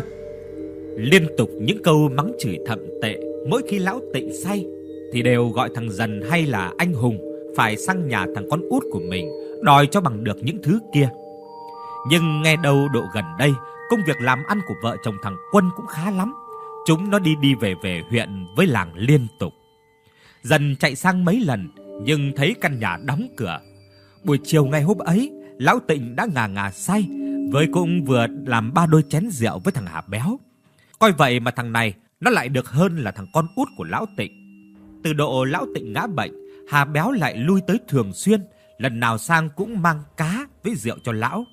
Liên tục những câu mắng chửi thậm tệ mỗi khi lão tịnh say thì đều gọi thằng dần hay là anh Hùng phải sang nhà thằng con út của mình đòi cho bằng được những thứ kia. Nhưng nghe đâu độ gần đây, công việc làm ăn của vợ chồng thằng Quân cũng khá lắm. Chúng nó đi đi về về huyện với làng liên tục. Dần chạy sang mấy lần nhưng thấy căn nhà đóng cửa. Buổi chiều ngày hôm ấy, lão Tịnh đã ngà ngà say, với cũng vừa làm ba đôi chén rượu với thằng Hà béo. Coi vậy mà thằng này nó lại được hơn là thằng con út của lão Tịnh. Từ độ lão Tịnh ngã bệnh, Hà béo lại lui tới thường xuyên, lần nào sang cũng mang cá với rượu cho lão.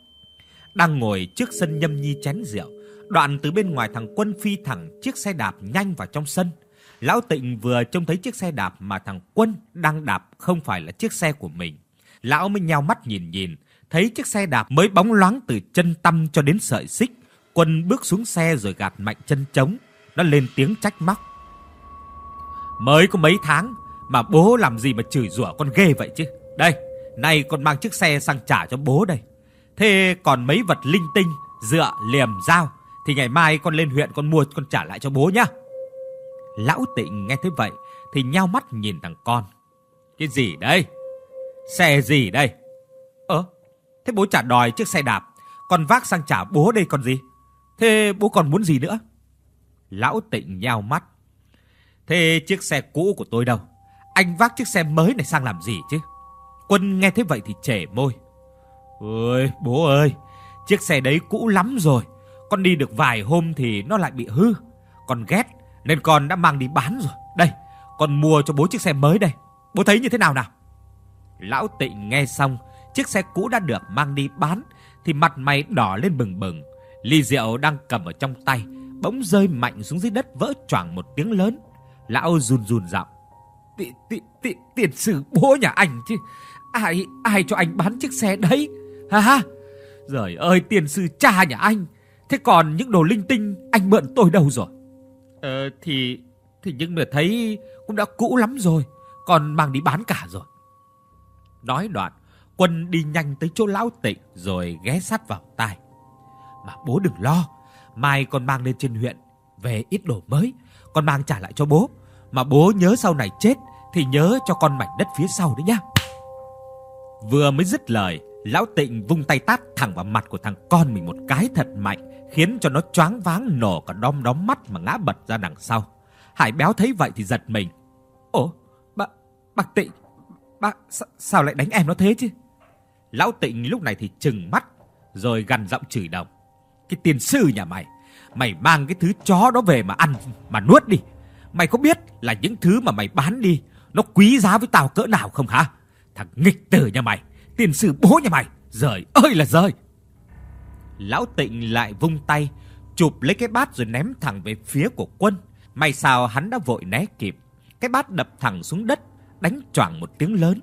Đang ngồi trước sân nhâm nhi chén rượu, đoạn từ bên ngoài thằng Quân phi thẳng chiếc xe đạp nhanh vào trong sân. Lão Tịnh vừa trông thấy chiếc xe đạp mà thằng Quân đang đạp không phải là chiếc xe của mình. Lão mới nheo mắt nhìn nhìn, thấy chiếc xe đạp mới bóng loáng từ chân tăm cho đến sợi xích. Quân bước xuống xe rồi gạt mạnh chân trống, nó lên tiếng trách móc. Mới có mấy tháng mà bố làm gì mà chửi rủa con ghê vậy chứ? Đây, nay con mang chiếc xe sang trả cho bố đây. Thế còn mấy vật linh tinh, dựa, liềm, dao thì ngày mai con lên huyện con mua con trả lại cho bố nhá. Lão Tịnh nghe thế vậy thì nhao mắt nhìn thằng con. Cái gì đây? Xe gì đây? Thế bố trả đòi chiếc xe đạp, con vác sang trả bố đây còn gì? Thế bố còn muốn gì nữa? Lão Tịnh nhao mắt. Thế chiếc xe cũ của tôi đâu? Anh vác chiếc xe mới này sang làm gì chứ? Quân nghe thế vậy thì trẻ môi. Ôi, bố ơi, chiếc xe đấy cũ lắm rồi. Con đi được vài hôm thì nó lại bị hư. Con ghét nên con đã mang đi bán rồi. Đây, con mua cho bố chiếc xe mới đây. Bố thấy như thế nào nào? Lão Tịnh nghe xong, chiếc xe cũ đã được mang đi bán thì mặt mày đỏ lên bừng bừng. Ly rượu đang cầm ở trong tay bỗng rơi mạnh xuống dưới đất vỡ choảng một tiếng lớn. Lão run run giọng. Tiền tiền tiền tiền sử bố nhà anh chứ. Ai ai cho anh bán chiếc xe đấy? Ha ha. Giời ơi, tiền sư cha nhà anh. Thế còn những đồ linh tinh anh mượn tôi đâu rồi? Ờ thì thì nhưng mà thấy cũng đã cũ lắm rồi, còn mang đi bán cả rồi. Nói đoạn, Quân đi nhanh tới chỗ lão Tịnh rồi ghé sát vào tai. Mà bố đừng lo, mai con mang lên trên huyện về ít đồ mới, con mang trả lại cho bố. Mà bố nhớ sau này chết thì nhớ cho con mảnh đất phía sau đấy nhá. Vừa mới dứt lời, lão Tịnh vung tay tát thẳng vào mặt của thằng con mình một cái thật mạnh, khiến cho nó choáng váng nổ cả đom đóm mắt mà ngã bật ra đằng sau. Hải béo thấy vậy thì giật mình. Ồ, bác, bác Tịnh, bác sao lại đánh em nó thế chứ? Lão Tịnh lúc này thì trừng mắt, rồi gằn giọng chửi đồng. Cái tiền sư nhà mày, mày mang cái thứ chó đó về mà ăn, mà nuốt đi. Mày có biết là những thứ mà mày bán đi, nó quý giá với tao cỡ nào không hả? Thằng nghịch tử nhà mày, tiền sư bố nhà mày, rời ơi là rời. Lão Tịnh lại vung tay, chụp lấy cái bát rồi ném thẳng về phía của quân. May sao hắn đã vội né kịp. Cái bát đập thẳng xuống đất, đánh choảng một tiếng lớn.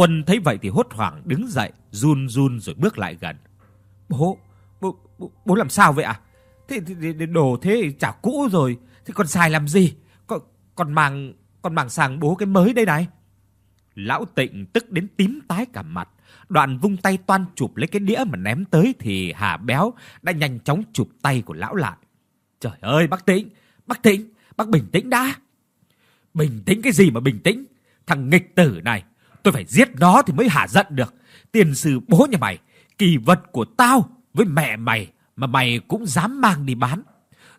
Quân thấy vậy thì hốt hoảng đứng dậy, run run rồi bước lại gần. "Bố, bố bố, bố làm sao vậy ạ? À? Thế, thế đồ thế chả cũ rồi, thế còn xài làm gì? Con con mang con mang sang bố cái mới đây này." Lão Tịnh tức đến tím tái cả mặt, đoạn vung tay toan chụp lấy cái đĩa mà ném tới thì Hà Béo đã nhanh chóng chụp tay của lão lại. "Trời ơi, bác Tịnh, bác Tịnh, bác bình tĩnh đã." "Bình tĩnh cái gì mà bình tĩnh? Thằng nghịch tử này, tôi phải giết nó thì mới hả giận được. Tiền sử bố nhà mày, kỳ vật của tao với mẹ mày mà mày cũng dám mang đi bán.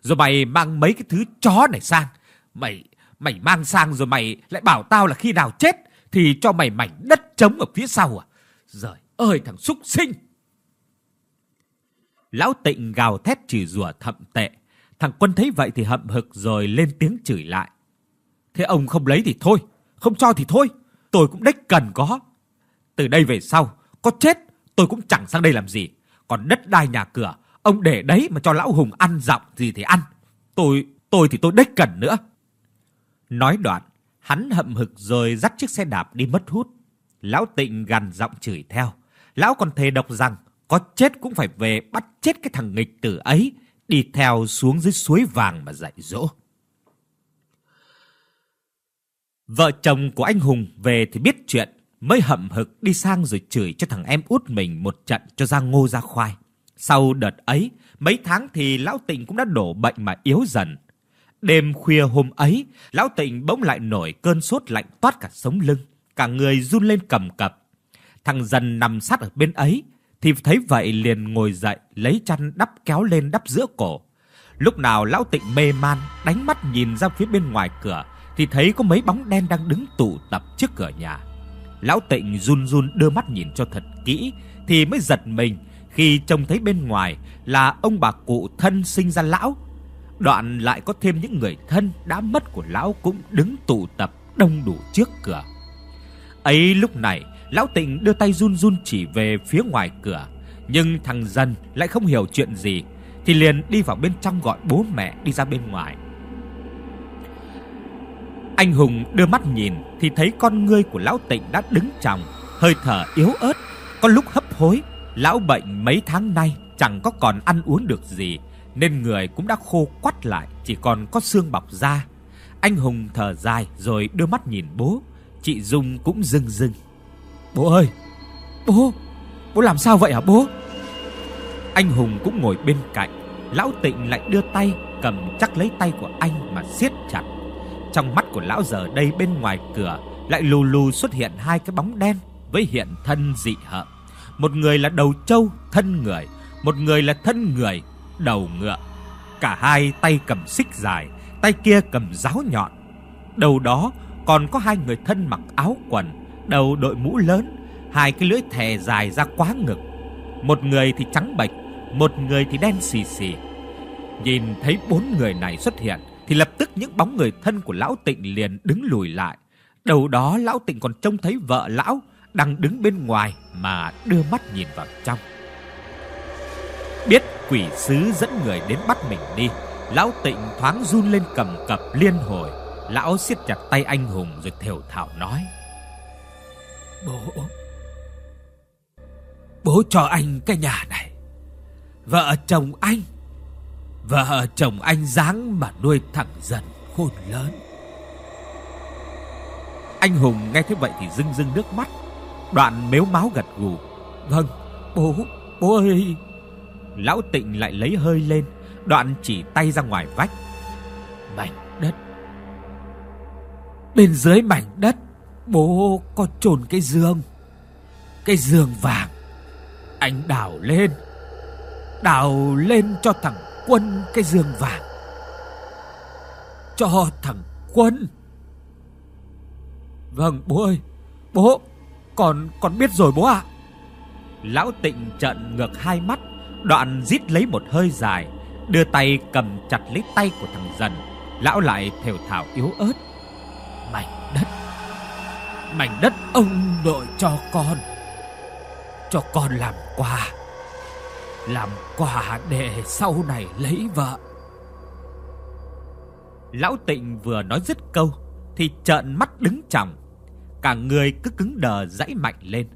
Rồi mày mang mấy cái thứ chó này sang, mày mày mang sang rồi mày lại bảo tao là khi nào chết thì cho mày mảnh đất trống ở phía sau à? Giời ơi thằng súc sinh. Lão Tịnh gào thét chửi rủa thậm tệ. Thằng Quân thấy vậy thì hậm hực rồi lên tiếng chửi lại. Thế ông không lấy thì thôi, không cho thì thôi, tôi cũng đếch cần có. Từ đây về sau, có chết tôi cũng chẳng sang đây làm gì. Còn đất đai nhà cửa, ông để đấy mà cho lão Hùng ăn dọng gì thì ăn. Tôi, tôi thì tôi đếch cần nữa. Nói đoạn, hắn hậm hực rồi dắt chiếc xe đạp đi mất hút. Lão Tịnh gằn giọng chửi theo. Lão còn thề độc rằng có chết cũng phải về bắt chết cái thằng nghịch tử ấy, đi theo xuống dưới suối vàng mà dạy dỗ. Vợ chồng của anh Hùng về thì biết chuyện, mới hậm hực đi sang rồi chửi cho thằng em út mình một trận cho ra ngô ra khoai. Sau đợt ấy, mấy tháng thì lão Tịnh cũng đã đổ bệnh mà yếu dần. Đêm khuya hôm ấy, lão Tịnh bỗng lại nổi cơn sốt lạnh toát cả sống lưng, cả người run lên cầm cập. Thằng dần nằm sát ở bên ấy, thì thấy vậy liền ngồi dậy, lấy chăn đắp kéo lên đắp giữa cổ. Lúc nào lão Tịnh mê man, đánh mắt nhìn ra phía bên ngoài cửa, thì thấy có mấy bóng đen đang đứng tụ tập trước cửa nhà. Lão Tịnh run run đưa mắt nhìn cho thật kỹ thì mới giật mình khi trông thấy bên ngoài là ông bà cụ thân sinh ra lão. Đoạn lại có thêm những người thân đã mất của lão cũng đứng tụ tập đông đủ trước cửa. Ấy lúc này, lão Tịnh đưa tay run run chỉ về phía ngoài cửa, nhưng thằng dân lại không hiểu chuyện gì thì liền đi vào bên trong gọi bố mẹ đi ra bên ngoài. Anh Hùng đưa mắt nhìn thì thấy con ngươi của lão Tịnh đã đứng chồng, hơi thở yếu ớt, có lúc hấp hối, lão bệnh mấy tháng nay chẳng có còn ăn uống được gì, nên người cũng đã khô quắt lại, chỉ còn có xương bọc da. Anh Hùng thở dài rồi đưa mắt nhìn bố, chị Dung cũng rưng rưng. "Bố ơi, bố, bố làm sao vậy hả bố?" Anh Hùng cũng ngồi bên cạnh, lão Tịnh lại đưa tay cầm chắc lấy tay của anh mà siết chặt. Trong mắt của lão giờ đây bên ngoài cửa lại lù lù xuất hiện hai cái bóng đen với hiện thân dị hợm. Một người là đầu trâu, thân người, một người là thân người, đầu ngựa. Cả hai tay cầm xích dài, tay kia cầm giáo nhọn. Đầu đó còn có hai người thân mặc áo quần, đầu đội mũ lớn, hai cái lưỡi thè dài ra quá ngực. Một người thì trắng bệch, một người thì đen xì xì. Nhìn thấy bốn người này xuất hiện, thì lập tức những bóng người thân của lão Tịnh liền đứng lùi lại. Đầu đó lão Tịnh còn trông thấy vợ lão đang đứng bên ngoài mà đưa mắt nhìn vào trong. Biết quỷ sứ dẫn người đến bắt mình đi, lão Tịnh thoáng run lên cầm cập liên hồi. Lão siết chặt tay anh hùng rồi thều thào nói: "Bố Bố cho anh cái nhà này. Vợ chồng anh Vợ chồng anh dáng mà nuôi thằng dần khôn lớn. Anh Hùng nghe thế vậy thì rưng rưng nước mắt, đoạn mếu máu gật gù. Vâng, bố, bố ơi. Lão Tịnh lại lấy hơi lên, đoạn chỉ tay ra ngoài vách. Mảnh đất. Bên dưới mảnh đất, bố có chôn cái giường. Cái giường vàng. Anh đào lên. Đào lên cho thằng Quân cái giường vàng. Cho thằng Quân. Vâng bố ơi Bố Con con biết rồi bố ạ. Lão tịnh trợn ngược hai mắt Đoạn rít lấy một hơi dài Đưa tay cầm chặt lấy tay của thằng dần. Lão lại thều thào yếu ớt. Mảnh đất Mảnh đất ông nội cho con Cho con làm quà làm quà để sau này lấy vợ. Lão Tịnh vừa nói dứt câu thì trợn mắt đứng chồng. cả người cứ cứng đờ dãy mạnh lên.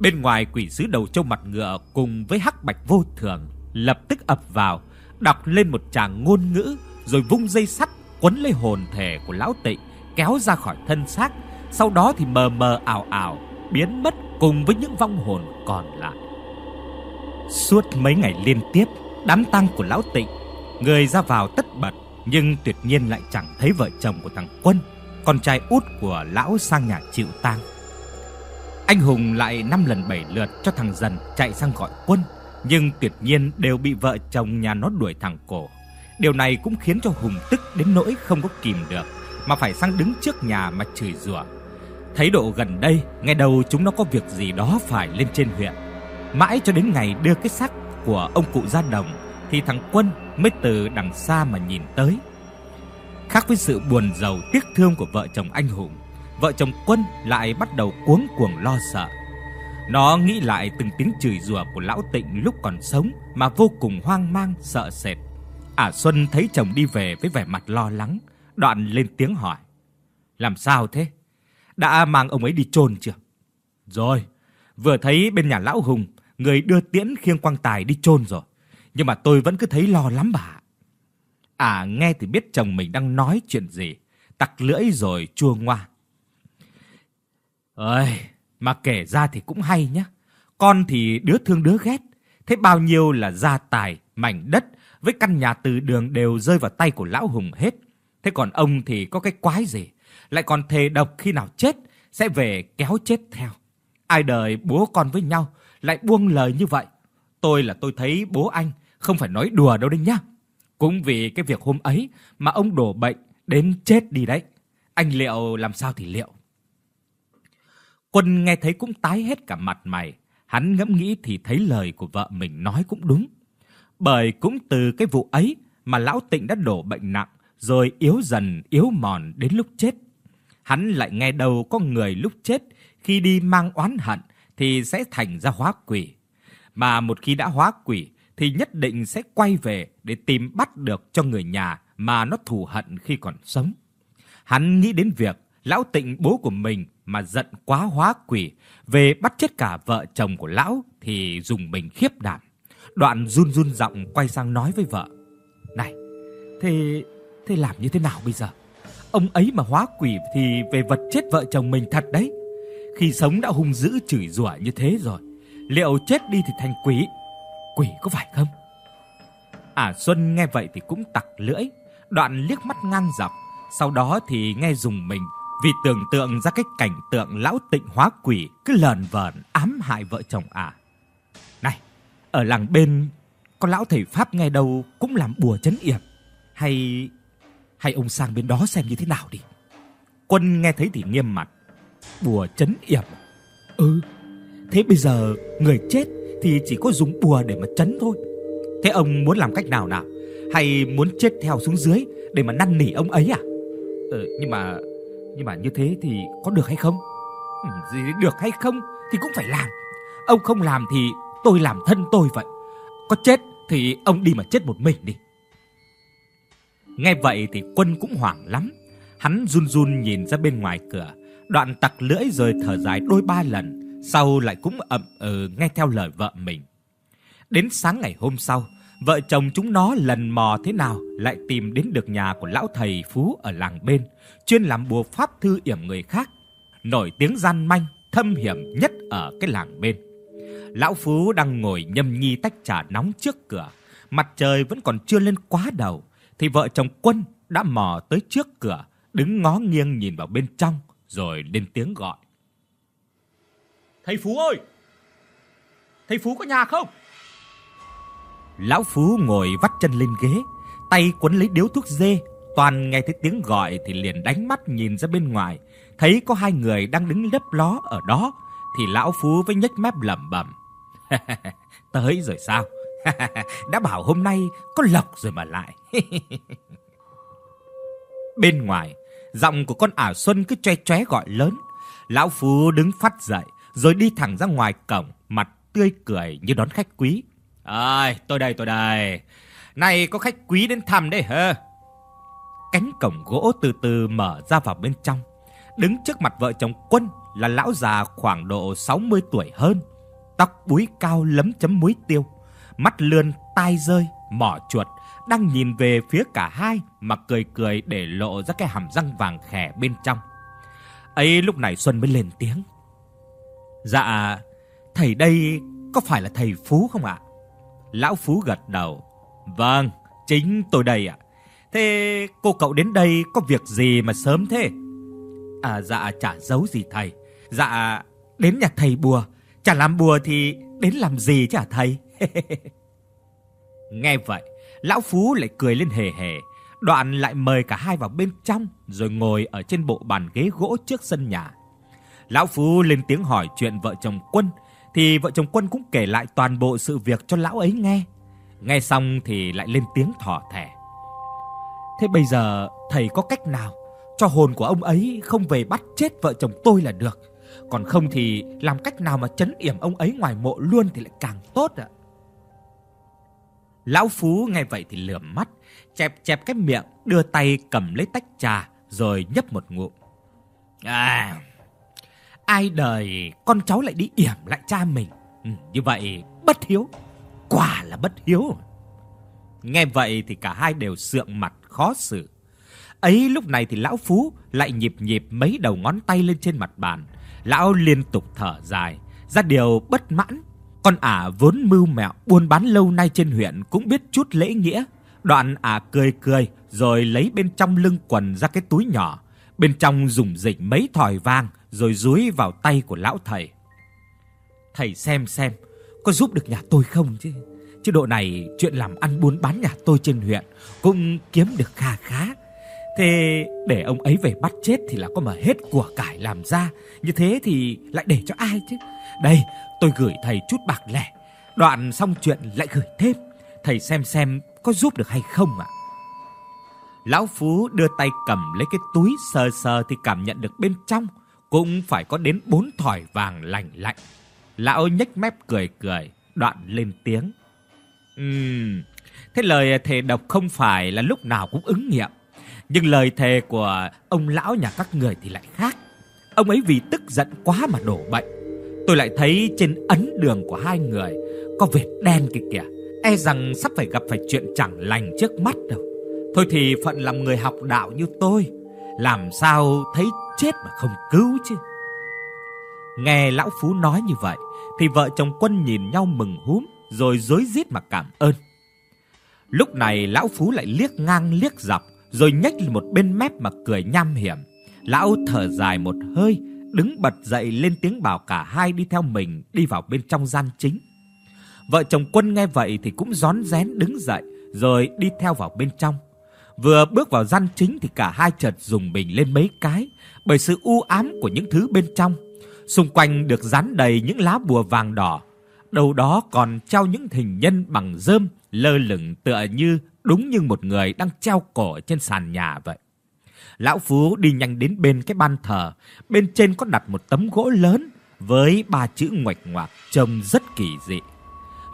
Bên ngoài quỷ sứ đầu trâu mặt ngựa cùng với hắc bạch vô thường lập tức ập vào, đọc lên một tràng ngôn ngữ rồi vung dây sắt quấn lấy hồn thể của lão Tịnh kéo ra khỏi thân xác, sau đó thì mờ mờ ảo ảo biến mất cùng với những vong hồn còn lại. Suốt mấy ngày liên tiếp, đám tang của lão Tịnh, người ra vào tất bật, nhưng tuyệt nhiên lại chẳng thấy vợ chồng của thằng Quân, con trai út của lão sang nhà chịu tang. Anh Hùng lại năm lần bảy lượt cho thằng Dần chạy sang gọi Quân, nhưng tuyệt nhiên đều bị vợ chồng nhà nó đuổi thẳng cổ. Điều này cũng khiến cho Hùng tức đến nỗi không có kìm được, mà phải sang đứng trước nhà mà chửi rủa. Thấy độ gần đây, ngay đầu chúng nó có việc gì đó phải lên trên huyện. Mãi cho đến ngày đưa cái xác của ông cụ ra đồng thì thằng Quân mới từ đằng xa mà nhìn tới. Khác với sự buồn rầu tiếc thương của vợ chồng anh Hùng, vợ chồng Quân lại bắt đầu cuống cuồng lo sợ. Nó nghĩ lại từng tiếng chửi rủa của lão Tịnh lúc còn sống mà vô cùng hoang mang sợ sệt. Ả Xuân thấy chồng đi về với vẻ mặt lo lắng, đoạn lên tiếng hỏi: "Làm sao thế? Đã mang ông ấy đi chôn chưa?" "Rồi, vừa thấy bên nhà lão Hùng, người đưa tiễn khiêng quan tài đi chôn rồi, nhưng mà tôi vẫn cứ thấy lo lắm bà." À nghe thì biết chồng mình đang nói chuyện gì, tặc lưỡi rồi chua ngoa. Ơi, mà kể ra thì cũng hay nhá. Con thì đứa thương đứa ghét, thế bao nhiêu là gia tài, mảnh đất với căn nhà từ đường đều rơi vào tay của lão Hùng hết. Thế còn ông thì có cái quái gì, lại còn thề độc khi nào chết sẽ về kéo chết theo. Ai đời bố con với nhau lại buông lời như vậy. Tôi là tôi thấy bố anh không phải nói đùa đâu đấy nhá. Cũng vì cái việc hôm ấy mà ông đổ bệnh đến chết đi đấy. Anh liệu làm sao thì liệu. Quân nghe thấy cũng tái hết cả mặt mày. Hắn ngẫm nghĩ thì thấy lời của vợ mình nói cũng đúng. Bởi cũng từ cái vụ ấy mà lão Tịnh đã đổ bệnh nặng, rồi yếu dần yếu mòn đến lúc chết. Hắn lại nghe đầu có người lúc chết khi đi mang oán hận thì sẽ thành ra hóa quỷ. Mà một khi đã hóa quỷ thì nhất định sẽ quay về để tìm bắt được cho người nhà mà nó thù hận khi còn sống. Hắn nghĩ đến việc lão Tịnh bố của mình mà giận quá hóa quỷ về bắt chết cả vợ chồng của lão thì dùng mình khiếp đảm. Đoạn run run giọng quay sang nói với vợ: "Này, thế thế làm như thế nào bây giờ? Ông ấy mà hóa quỷ thì về vật chết vợ chồng mình thật đấy. Khi sống đã hung dữ chửi rủa như thế rồi, liệu chết đi thì thành quỷ quỷ có phải không? À Xuân nghe vậy thì cũng tặc lưỡi, đoạn liếc mắt ngang dọc, sau đó thì nghe dùng mình vì tưởng tượng ra cái cảnh tượng lão Tịnh hóa quỷ cứ lờn vờn ám hại vợ chồng à. Này, ở làng bên có lão thầy pháp nghe đâu cũng làm bùa chấn yểm, hay hay ông sang bên đó xem như thế nào đi. Quân nghe thấy thì nghiêm mặt. Bùa chấn yểm. Ừ. Thế bây giờ người chết thì chỉ có dùng bùa để mà chấn thôi. Thế ông muốn làm cách nào nào? Hay muốn chết theo xuống dưới để mà năn nỉ ông ấy à? Ừ, nhưng mà nhưng mà như thế thì có được hay không? Ừ, gì được hay không thì cũng phải làm. Ông không làm thì tôi làm thân tôi vậy. Có chết thì ông đi mà chết một mình đi. Nghe vậy thì Quân cũng hoảng lắm. Hắn run run nhìn ra bên ngoài cửa, đoạn tặc lưỡi rồi thở dài đôi ba lần sau lại cũng ậm ừ nghe theo lời vợ mình. Đến sáng ngày hôm sau, vợ chồng chúng nó lần mò thế nào lại tìm đến được nhà của lão thầy Phú ở làng bên, chuyên làm bùa pháp thư yểm người khác, nổi tiếng gian manh, thâm hiểm nhất ở cái làng bên. Lão Phú đang ngồi nhâm nhi tách trà nóng trước cửa, mặt trời vẫn còn chưa lên quá đầu thì vợ chồng Quân đã mò tới trước cửa, đứng ngó nghiêng nhìn vào bên trong rồi lên tiếng gọi. Thầy Phú ơi! Thầy Phú có nhà không? Lão Phú ngồi vắt chân lên ghế, tay quấn lấy điếu thuốc dê, toàn nghe thấy tiếng gọi thì liền đánh mắt nhìn ra bên ngoài, thấy có hai người đang đứng lấp ló ở đó, thì lão Phú với nhếch mép lẩm bẩm. Tới rồi sao? Đã bảo hôm nay có lộc rồi mà lại. bên ngoài, giọng của con ả Xuân cứ choe choé gọi lớn. Lão Phú đứng phát dậy, rồi đi thẳng ra ngoài cổng, mặt tươi cười như đón khách quý. "Ơi, tôi đây, tôi đây. Này có khách quý đến thăm đấy hả?" Cánh cổng gỗ từ từ mở ra vào bên trong. đứng trước mặt vợ chồng Quân là lão già khoảng độ 60 tuổi hơn, tóc búi cao lấm chấm muối tiêu, mắt lươn tai rơi, mỏ chuột, đang nhìn về phía cả hai mà cười cười để lộ ra cái hàm răng vàng khè bên trong. Ấy lúc này Xuân mới lên tiếng. Dạ, thầy đây có phải là thầy Phú không ạ? Lão Phú gật đầu. Vâng, chính tôi đây ạ. Thế cô cậu đến đây có việc gì mà sớm thế? À dạ chả giấu gì thầy. Dạ đến nhà thầy bùa, chả làm bùa thì đến làm gì chứ hả thầy? Nghe vậy, lão Phú lại cười lên hề hề, đoạn lại mời cả hai vào bên trong rồi ngồi ở trên bộ bàn ghế gỗ trước sân nhà. Lão Phú lên tiếng hỏi chuyện vợ chồng Quân thì vợ chồng Quân cũng kể lại toàn bộ sự việc cho lão ấy nghe. Nghe xong thì lại lên tiếng thỏ thẻ. Thế bây giờ thầy có cách nào cho hồn của ông ấy không về bắt chết vợ chồng tôi là được. Còn không thì làm cách nào mà trấn yểm ông ấy ngoài mộ luôn thì lại càng tốt ạ. Lão Phú nghe vậy thì lườm mắt, chẹp chẹp cái miệng, đưa tay cầm lấy tách trà rồi nhấp một ngụm. À, ai đời con cháu lại đi yểm lại cha mình. Ừ, như vậy bất hiếu, quả là bất hiếu. Nghe vậy thì cả hai đều sượng mặt khó xử. Ấy lúc này thì lão Phú lại nhịp nhịp mấy đầu ngón tay lên trên mặt bàn. Lão liên tục thở dài, ra điều bất mãn. Con ả vốn mưu mẹo buôn bán lâu nay trên huyện cũng biết chút lễ nghĩa. Đoạn ả cười cười rồi lấy bên trong lưng quần ra cái túi nhỏ. Bên trong dùng dịch mấy thỏi vàng rồi dúi vào tay của lão thầy. Thầy xem xem, có giúp được nhà tôi không chứ? Chứ độ này chuyện làm ăn buôn bán nhà tôi trên huyện cũng kiếm được kha khá. Thế để ông ấy về bắt chết thì là có mà hết của cải làm ra. Như thế thì lại để cho ai chứ? Đây, tôi gửi thầy chút bạc lẻ. Đoạn xong chuyện lại gửi thêm. Thầy xem xem có giúp được hay không ạ. Lão Phú đưa tay cầm lấy cái túi sờ sờ thì cảm nhận được bên trong cũng phải có đến bốn thỏi vàng lạnh lạnh. Lão nhếch mép cười cười, đoạn lên tiếng. Ừm, thế lời thề độc không phải là lúc nào cũng ứng nghiệm. Nhưng lời thề của ông lão nhà các người thì lại khác. Ông ấy vì tức giận quá mà đổ bệnh. Tôi lại thấy trên ấn đường của hai người có vệt đen kìa kìa. E rằng sắp phải gặp phải chuyện chẳng lành trước mắt đâu. Thôi thì phận làm người học đạo như tôi, làm sao thấy chết mà không cứu chứ. Nghe lão Phú nói như vậy, thì vợ chồng quân nhìn nhau mừng húm, rồi rối rít mà cảm ơn. Lúc này lão Phú lại liếc ngang liếc dọc, rồi nhếch lên một bên mép mà cười nham hiểm. Lão thở dài một hơi, đứng bật dậy lên tiếng bảo cả hai đi theo mình đi vào bên trong gian chính. Vợ chồng quân nghe vậy thì cũng rón rén đứng dậy rồi đi theo vào bên trong. Vừa bước vào gian chính thì cả hai chợt dùng bình lên mấy cái bởi sự u ám của những thứ bên trong. Xung quanh được dán đầy những lá bùa vàng đỏ, đầu đó còn treo những hình nhân bằng rơm lơ lửng tựa như đúng như một người đang treo cổ trên sàn nhà vậy. Lão Phú đi nhanh đến bên cái ban thờ, bên trên có đặt một tấm gỗ lớn với ba chữ ngoạch ngoạc trông rất kỳ dị.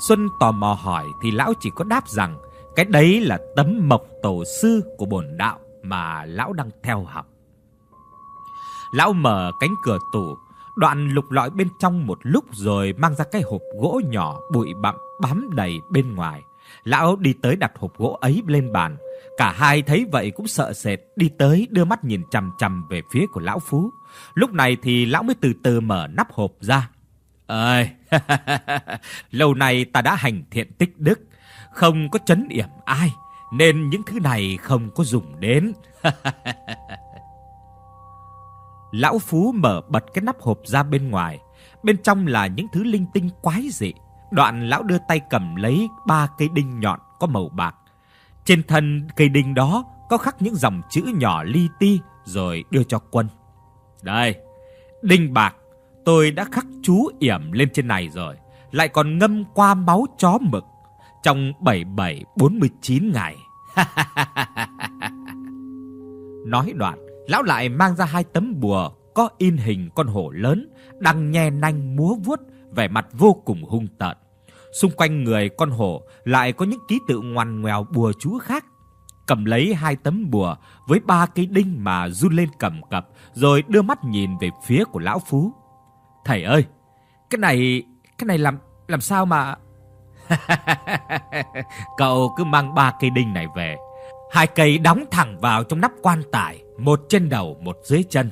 Xuân tò mò hỏi thì lão chỉ có đáp rằng cái đấy là tấm mộc tổ sư của bổn đạo mà lão đang theo học. Lão mở cánh cửa tủ, đoạn lục lọi bên trong một lúc rồi mang ra cái hộp gỗ nhỏ bụi bặm bám đầy bên ngoài. Lão đi tới đặt hộp gỗ ấy lên bàn. Cả hai thấy vậy cũng sợ sệt, đi tới đưa mắt nhìn chằm chằm về phía của lão Phú. Lúc này thì lão mới từ từ mở nắp hộp ra. Ơi, lâu nay ta đã hành thiện tích đức, không có chấn yểm ai, nên những thứ này không có dùng đến. lão Phú mở bật cái nắp hộp ra bên ngoài, bên trong là những thứ linh tinh quái dị. Đoạn lão đưa tay cầm lấy ba cây đinh nhọn có màu bạc. Trên thân cây đinh đó có khắc những dòng chữ nhỏ li ti rồi đưa cho quân. Đây, đinh bạc, tôi đã khắc chú yểm lên trên này rồi, lại còn ngâm qua máu chó mực trong 7749 ngày. Nói đoạn, lão lại mang ra hai tấm bùa có in hình con hổ lớn đang nhe nanh múa vuốt vẻ mặt vô cùng hung tợn. Xung quanh người con hổ lại có những ký tự ngoằn ngoèo bùa chú khác. cầm lấy hai tấm bùa với ba cây đinh mà run lên cầm cập, rồi đưa mắt nhìn về phía của lão Phú. "Thầy ơi, cái này, cái này làm làm sao mà Cậu cứ mang ba cây đinh này về. Hai cây đóng thẳng vào trong nắp quan tài, một trên đầu, một dưới chân.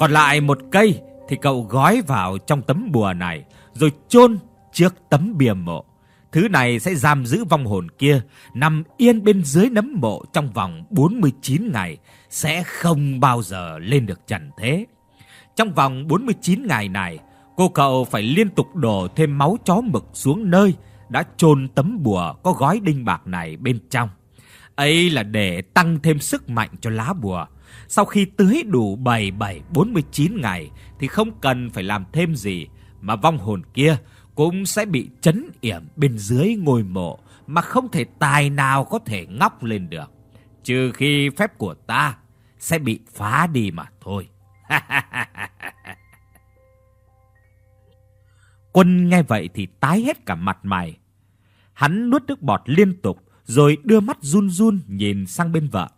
Còn lại một cây thì cậu gói vào trong tấm bùa này rồi chôn trước tấm bia mộ. Thứ này sẽ giam giữ vong hồn kia nằm yên bên dưới nấm mộ trong vòng 49 ngày, sẽ không bao giờ lên được trần thế. Trong vòng 49 ngày này, cô cậu phải liên tục đổ thêm máu chó mực xuống nơi đã chôn tấm bùa có gói đinh bạc này bên trong. Ấy là để tăng thêm sức mạnh cho lá bùa. Sau khi tưới đủ 77 49 ngày thì không cần phải làm thêm gì mà vong hồn kia cũng sẽ bị chấn yểm bên dưới ngôi mộ mà không thể tài nào có thể ngóc lên được, trừ khi phép của ta sẽ bị phá đi mà thôi. Quân nghe vậy thì tái hết cả mặt mày. Hắn nuốt nước bọt liên tục rồi đưa mắt run run nhìn sang bên vợ.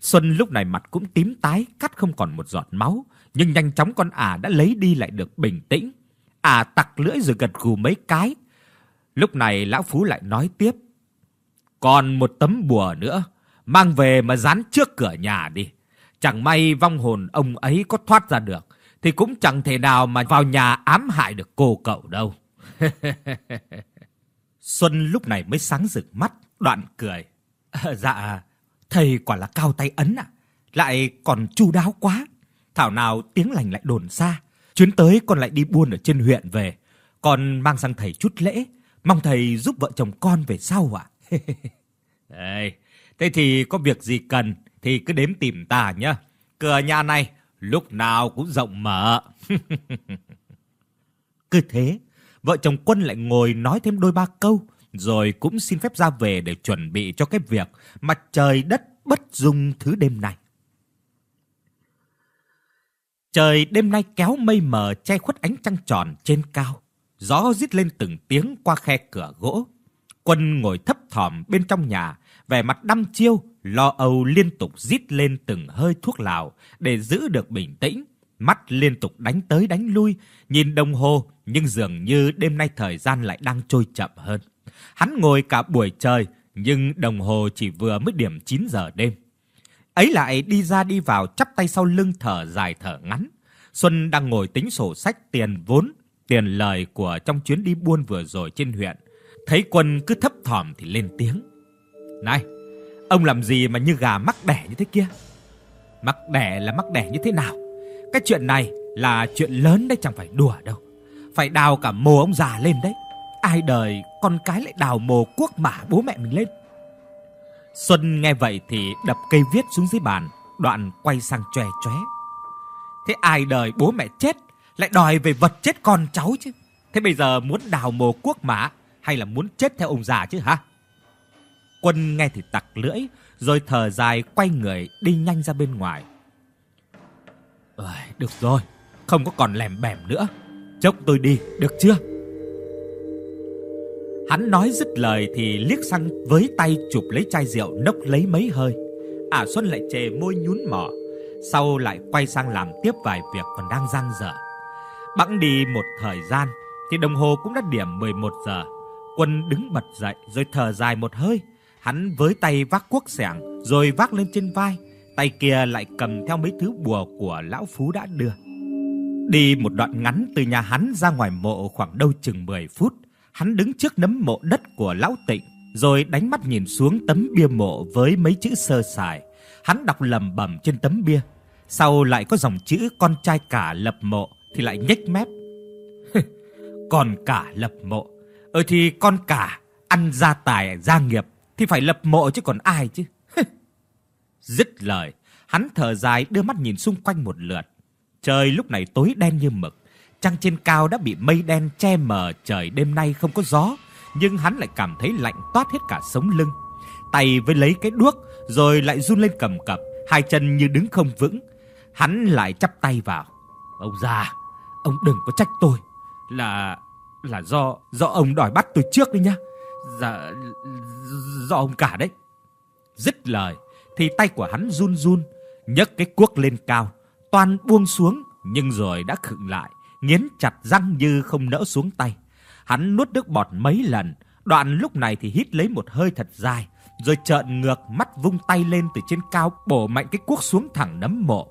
Xuân lúc này mặt cũng tím tái, cắt không còn một giọt máu, nhưng nhanh chóng con ả đã lấy đi lại được bình tĩnh à tặc lưỡi rồi gật gù mấy cái. Lúc này lão phú lại nói tiếp: "Còn một tấm bùa nữa, mang về mà dán trước cửa nhà đi. Chẳng may vong hồn ông ấy có thoát ra được thì cũng chẳng thể nào mà vào nhà ám hại được cô cậu đâu." Xuân lúc này mới sáng rực mắt, đoạn cười. À, dạ, thầy quả là cao tay ấn ạ, lại còn chu đáo quá. Thảo nào tiếng lành lại đồn xa, chuyến tới con lại đi buôn ở trên huyện về, con mang sang thầy chút lễ, mong thầy giúp vợ chồng con về sau ạ. Đây, thế thì có việc gì cần thì cứ đến tìm ta nhé. Cửa nhà này lúc nào cũng rộng mở. cứ thế, vợ chồng Quân lại ngồi nói thêm đôi ba câu, rồi cũng xin phép ra về để chuẩn bị cho cái việc mặt trời đất bất dung thứ đêm này. Trời đêm nay kéo mây mờ che khuất ánh trăng tròn trên cao. Gió rít lên từng tiếng qua khe cửa gỗ. Quân ngồi thấp thỏm bên trong nhà, vẻ mặt đăm chiêu, lo âu liên tục rít lên từng hơi thuốc lào để giữ được bình tĩnh. Mắt liên tục đánh tới đánh lui, nhìn đồng hồ nhưng dường như đêm nay thời gian lại đang trôi chậm hơn. Hắn ngồi cả buổi trời nhưng đồng hồ chỉ vừa mới điểm 9 giờ đêm. Ấy lại đi ra đi vào chắp tay sau lưng thở dài thở ngắn. Xuân đang ngồi tính sổ sách tiền vốn, tiền lời của trong chuyến đi buôn vừa rồi trên huyện. Thấy Quân cứ thấp thỏm thì lên tiếng. Này, ông làm gì mà như gà mắc đẻ như thế kia? Mắc đẻ là mắc đẻ như thế nào? Cái chuyện này là chuyện lớn đấy chẳng phải đùa đâu. Phải đào cả mồ ông già lên đấy. Ai đời con cái lại đào mồ quốc mả bố mẹ mình lên. Xuân nghe vậy thì đập cây viết xuống dưới bàn, đoạn quay sang chòe chóe. Thế ai đời bố mẹ chết lại đòi về vật chết con cháu chứ. Thế bây giờ muốn đào mồ quốc mã hay là muốn chết theo ông già chứ hả? Quân nghe thì tặc lưỡi, rồi thở dài quay người đi nhanh ra bên ngoài. Ôi, được rồi, không có còn lèm bèm nữa. Chốc tôi đi, được chưa? Hắn nói dứt lời thì liếc sang với tay chụp lấy chai rượu nốc lấy mấy hơi. Ả Xuân lại chề môi nhún mỏ, sau lại quay sang làm tiếp vài việc còn đang dang dở. Bẵng đi một thời gian thì đồng hồ cũng đã điểm 11 giờ. Quân đứng bật dậy rồi thở dài một hơi, hắn với tay vác cuốc xẻng rồi vác lên trên vai, tay kia lại cầm theo mấy thứ bùa của lão phú đã đưa. Đi một đoạn ngắn từ nhà hắn ra ngoài mộ khoảng đâu chừng 10 phút, hắn đứng trước nấm mộ đất của lão Tịnh, rồi đánh mắt nhìn xuống tấm bia mộ với mấy chữ sơ sài. Hắn đọc lẩm bẩm trên tấm bia, sau lại có dòng chữ con trai cả lập mộ thì lại nhếch mép. còn cả lập mộ, ờ thì con cả ăn gia tài gia nghiệp thì phải lập mộ chứ còn ai chứ. Dứt lời, hắn thở dài đưa mắt nhìn xung quanh một lượt. Trời lúc này tối đen như mực, trăng trên cao đã bị mây đen che mờ trời đêm nay không có gió, nhưng hắn lại cảm thấy lạnh toát hết cả sống lưng. Tay với lấy cái đuốc rồi lại run lên cầm cập, hai chân như đứng không vững. Hắn lại chắp tay vào. "Ông già, ông đừng có trách tôi, là là do do ông đòi bắt tôi trước đấy nhá. Dạ do ông cả đấy." Dứt lời thì tay của hắn run run, nhấc cái cuốc lên cao, toàn buông xuống nhưng rồi đã khựng lại, nghiến chặt răng như không nỡ xuống tay. Hắn nuốt nước bọt mấy lần, đoạn lúc này thì hít lấy một hơi thật dài, rồi trợn ngược mắt vung tay lên từ trên cao bổ mạnh cái cuốc xuống thẳng nấm mộ.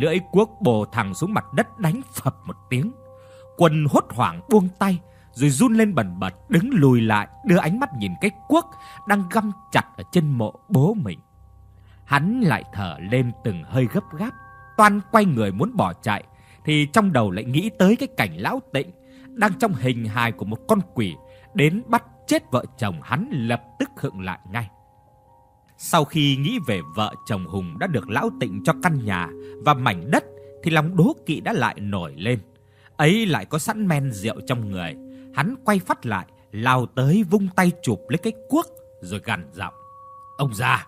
Lưỡi cuốc bổ thẳng xuống mặt đất đánh phập một tiếng. Quân hốt hoảng buông tay, rồi run lên bần bật đứng lùi lại, đưa ánh mắt nhìn cái cuốc đang găm chặt ở chân mộ bố mình. Hắn lại thở lên từng hơi gấp gáp, toan quay người muốn bỏ chạy thì trong đầu lại nghĩ tới cái cảnh lão Tịnh đang trong hình hài của một con quỷ đến bắt chết vợ chồng hắn lập tức khựng lại ngay. Sau khi nghĩ về vợ chồng Hùng đã được lão Tịnh cho căn nhà và mảnh đất thì lòng đố kỵ đã lại nổi lên. Ấy lại có sẵn men rượu trong người, hắn quay phát lại, lao tới vung tay chụp lấy cái cuốc rồi gằn giọng: "Ông già,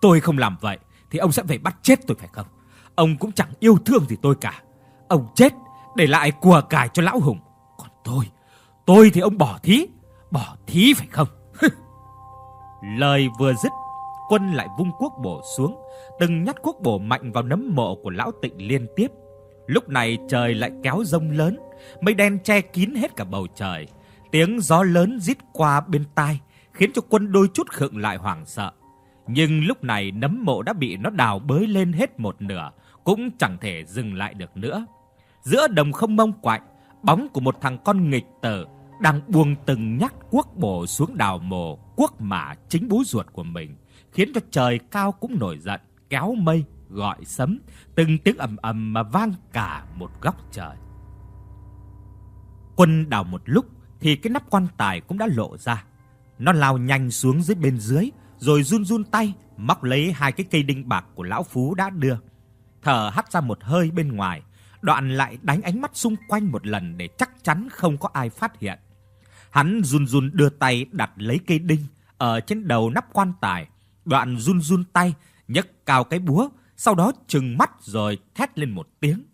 tôi không làm vậy thì ông sẽ phải bắt chết tôi phải không? Ông cũng chẳng yêu thương gì tôi cả. Ông chết để lại của cải cho lão Hùng, còn tôi, tôi thì ông bỏ thí, bỏ thí phải không?" Lời vừa dứt, quân lại vung cuốc bổ xuống, từng nhát cuốc bổ mạnh vào nấm mộ của lão Tịnh liên tiếp. Lúc này trời lại kéo rông lớn, mây đen che kín hết cả bầu trời. Tiếng gió lớn rít qua bên tai, khiến cho quân đôi chút khựng lại hoảng sợ. Nhưng lúc này nấm mộ đã bị nó đào bới lên hết một nửa, cũng chẳng thể dừng lại được nữa. Giữa đồng không mông quạnh, bóng của một thằng con nghịch tử đang buông từng nhát cuốc bổ xuống đào mộ, cuốc mả chính bố ruột của mình, khiến cho trời cao cũng nổi giận, kéo mây gọi sấm, từng tiếng ầm ầm mà vang cả một góc trời. Quân đào một lúc thì cái nắp quan tài cũng đã lộ ra. Nó lao nhanh xuống dưới bên dưới, rồi run run tay móc lấy hai cái cây đinh bạc của lão phú đã đưa. Thở hắt ra một hơi bên ngoài, đoạn lại đánh ánh mắt xung quanh một lần để chắc chắn không có ai phát hiện. Hắn run run đưa tay đặt lấy cây đinh ở trên đầu nắp quan tài, đoạn run run tay nhấc cao cái búa, sau đó trừng mắt rồi thét lên một tiếng.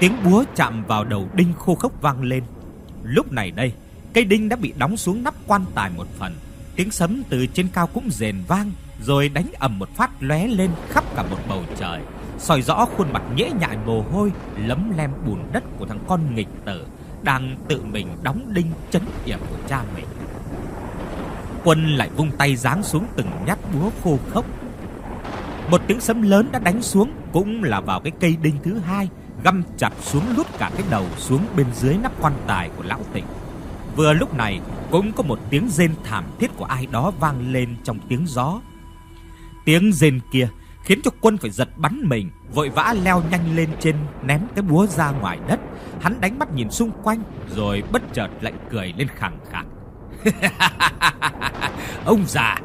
Tiếng búa chạm vào đầu đinh khô khốc vang lên. Lúc này đây, cây đinh đã bị đóng xuống nắp quan tài một phần. Tiếng sấm từ trên cao cũng rền vang, rồi đánh ầm một phát lóe lên khắp cả một bầu trời, soi rõ khuôn mặt nhễ nhại mồ hôi, lấm lem bùn đất của thằng con nghịch tử đang tự mình đóng đinh chấn yểm của cha mình. Quân lại vung tay giáng xuống từng nhát búa khô khốc. Một tiếng sấm lớn đã đánh xuống cũng là vào cái cây đinh thứ hai, găm chặt xuống lút cả cái đầu xuống bên dưới nắp quan tài của lão Tịnh. Vừa lúc này cũng có một tiếng rên thảm thiết của ai đó vang lên trong tiếng gió. Tiếng rên kia khiến cho quân phải giật bắn mình, vội vã leo nhanh lên trên ném cái búa ra ngoài đất. Hắn đánh mắt nhìn xung quanh rồi bất chợt lại cười lên khẳng khặc. ông già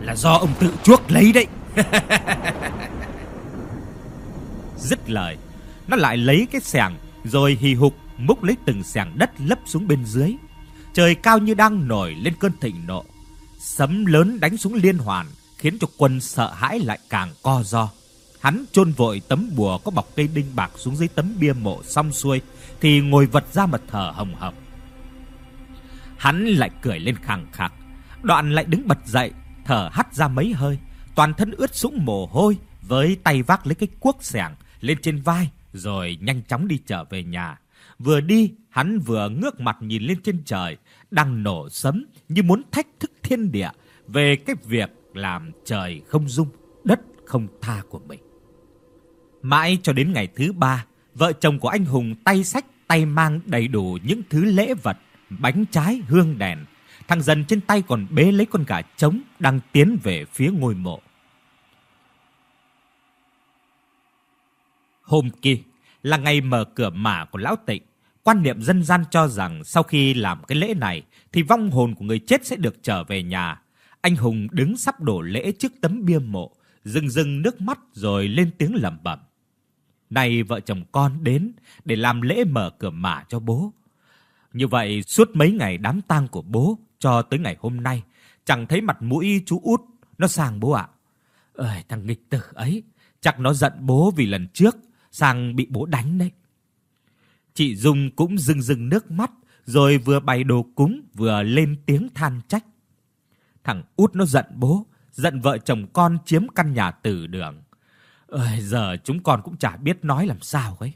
là do ông tự chuốc lấy đấy. Dứt lời, nó lại lấy cái xẻng rồi hì hục múc lấy từng xẻng đất lấp xuống bên dưới. Trời cao như đang nổi lên cơn thịnh nộ. Sấm lớn đánh xuống liên hoàn, khiến cho quân sợ hãi lại càng co do. Hắn chôn vội tấm bùa có bọc cây đinh bạc xuống dưới tấm bia mộ xong xuôi thì ngồi vật ra mà thở hồng hộc. Hắn lại cười lên khàn khạc, đoạn lại đứng bật dậy, thở hắt ra mấy hơi, toàn thân ướt sũng mồ hôi, với tay vác lấy cái cuốc xẻng lên trên vai rồi nhanh chóng đi trở về nhà. Vừa đi, hắn vừa ngước mặt nhìn lên trên trời, đang nổ sấm như muốn thách thức thiên địa về cái việc làm trời không dung, đất không tha của mình. Mãi cho đến ngày thứ ba, vợ chồng của anh Hùng tay sách tay mang đầy đủ những thứ lễ vật, bánh trái, hương đèn. Thằng dần trên tay còn bế lấy con gà trống đang tiến về phía ngôi mộ. Hôm kia là ngày mở cửa mả của lão Tịnh. Quan niệm dân gian cho rằng sau khi làm cái lễ này thì vong hồn của người chết sẽ được trở về nhà. Anh Hùng đứng sắp đổ lễ trước tấm bia mộ, rưng rưng nước mắt rồi lên tiếng lẩm bẩm. Này vợ chồng con đến để làm lễ mở cửa mả cho bố. Như vậy suốt mấy ngày đám tang của bố cho tới ngày hôm nay, chẳng thấy mặt mũi chú út nó sang bố ạ. Ơi thằng nghịch tử ấy, chắc nó giận bố vì lần trước sang bị bố đánh đấy. Chị Dung cũng rưng rưng nước mắt, rồi vừa bày đồ cúng vừa lên tiếng than trách. Thằng út nó giận bố, giận vợ chồng con chiếm căn nhà từ đường. Ơi giờ chúng con cũng chả biết nói làm sao ấy.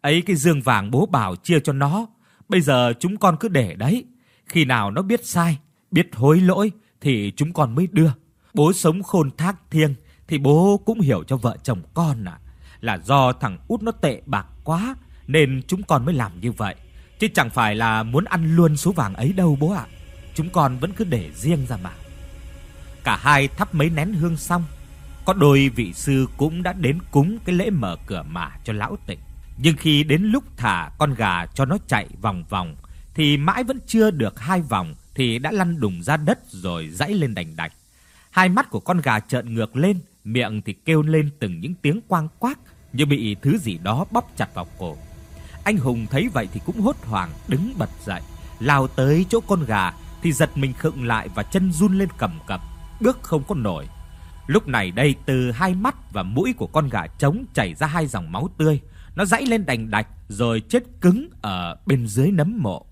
Ấy cái dương vàng bố bảo chia cho nó, bây giờ chúng con cứ để đấy, khi nào nó biết sai, biết hối lỗi thì chúng con mới đưa. Bố sống khôn thác thiêng thì bố cũng hiểu cho vợ chồng con ạ, à, là do thằng út nó tệ bạc quá nên chúng con mới làm như vậy, chứ chẳng phải là muốn ăn luôn số vàng ấy đâu bố ạ. À. Chúng con vẫn cứ để riêng ra mà. Cả hai thắp mấy nén hương xong, có đôi vị sư cũng đã đến cúng cái lễ mở cửa mả cho lão Tịnh. Nhưng khi đến lúc thả con gà cho nó chạy vòng vòng thì mãi vẫn chưa được hai vòng thì đã lăn đùng ra đất rồi dãy lên đành đạch. Hai mắt của con gà trợn ngược lên, miệng thì kêu lên từng những tiếng quang quác như bị thứ gì đó bóp chặt vào cổ. Anh Hùng thấy vậy thì cũng hốt hoảng đứng bật dậy, lao tới chỗ con gà thì giật mình khựng lại và chân run lên cầm cập, bước không có nổi. Lúc này đây từ hai mắt và mũi của con gà trống chảy ra hai dòng máu tươi, nó dãy lên đành đạch rồi chết cứng ở bên dưới nấm mộ.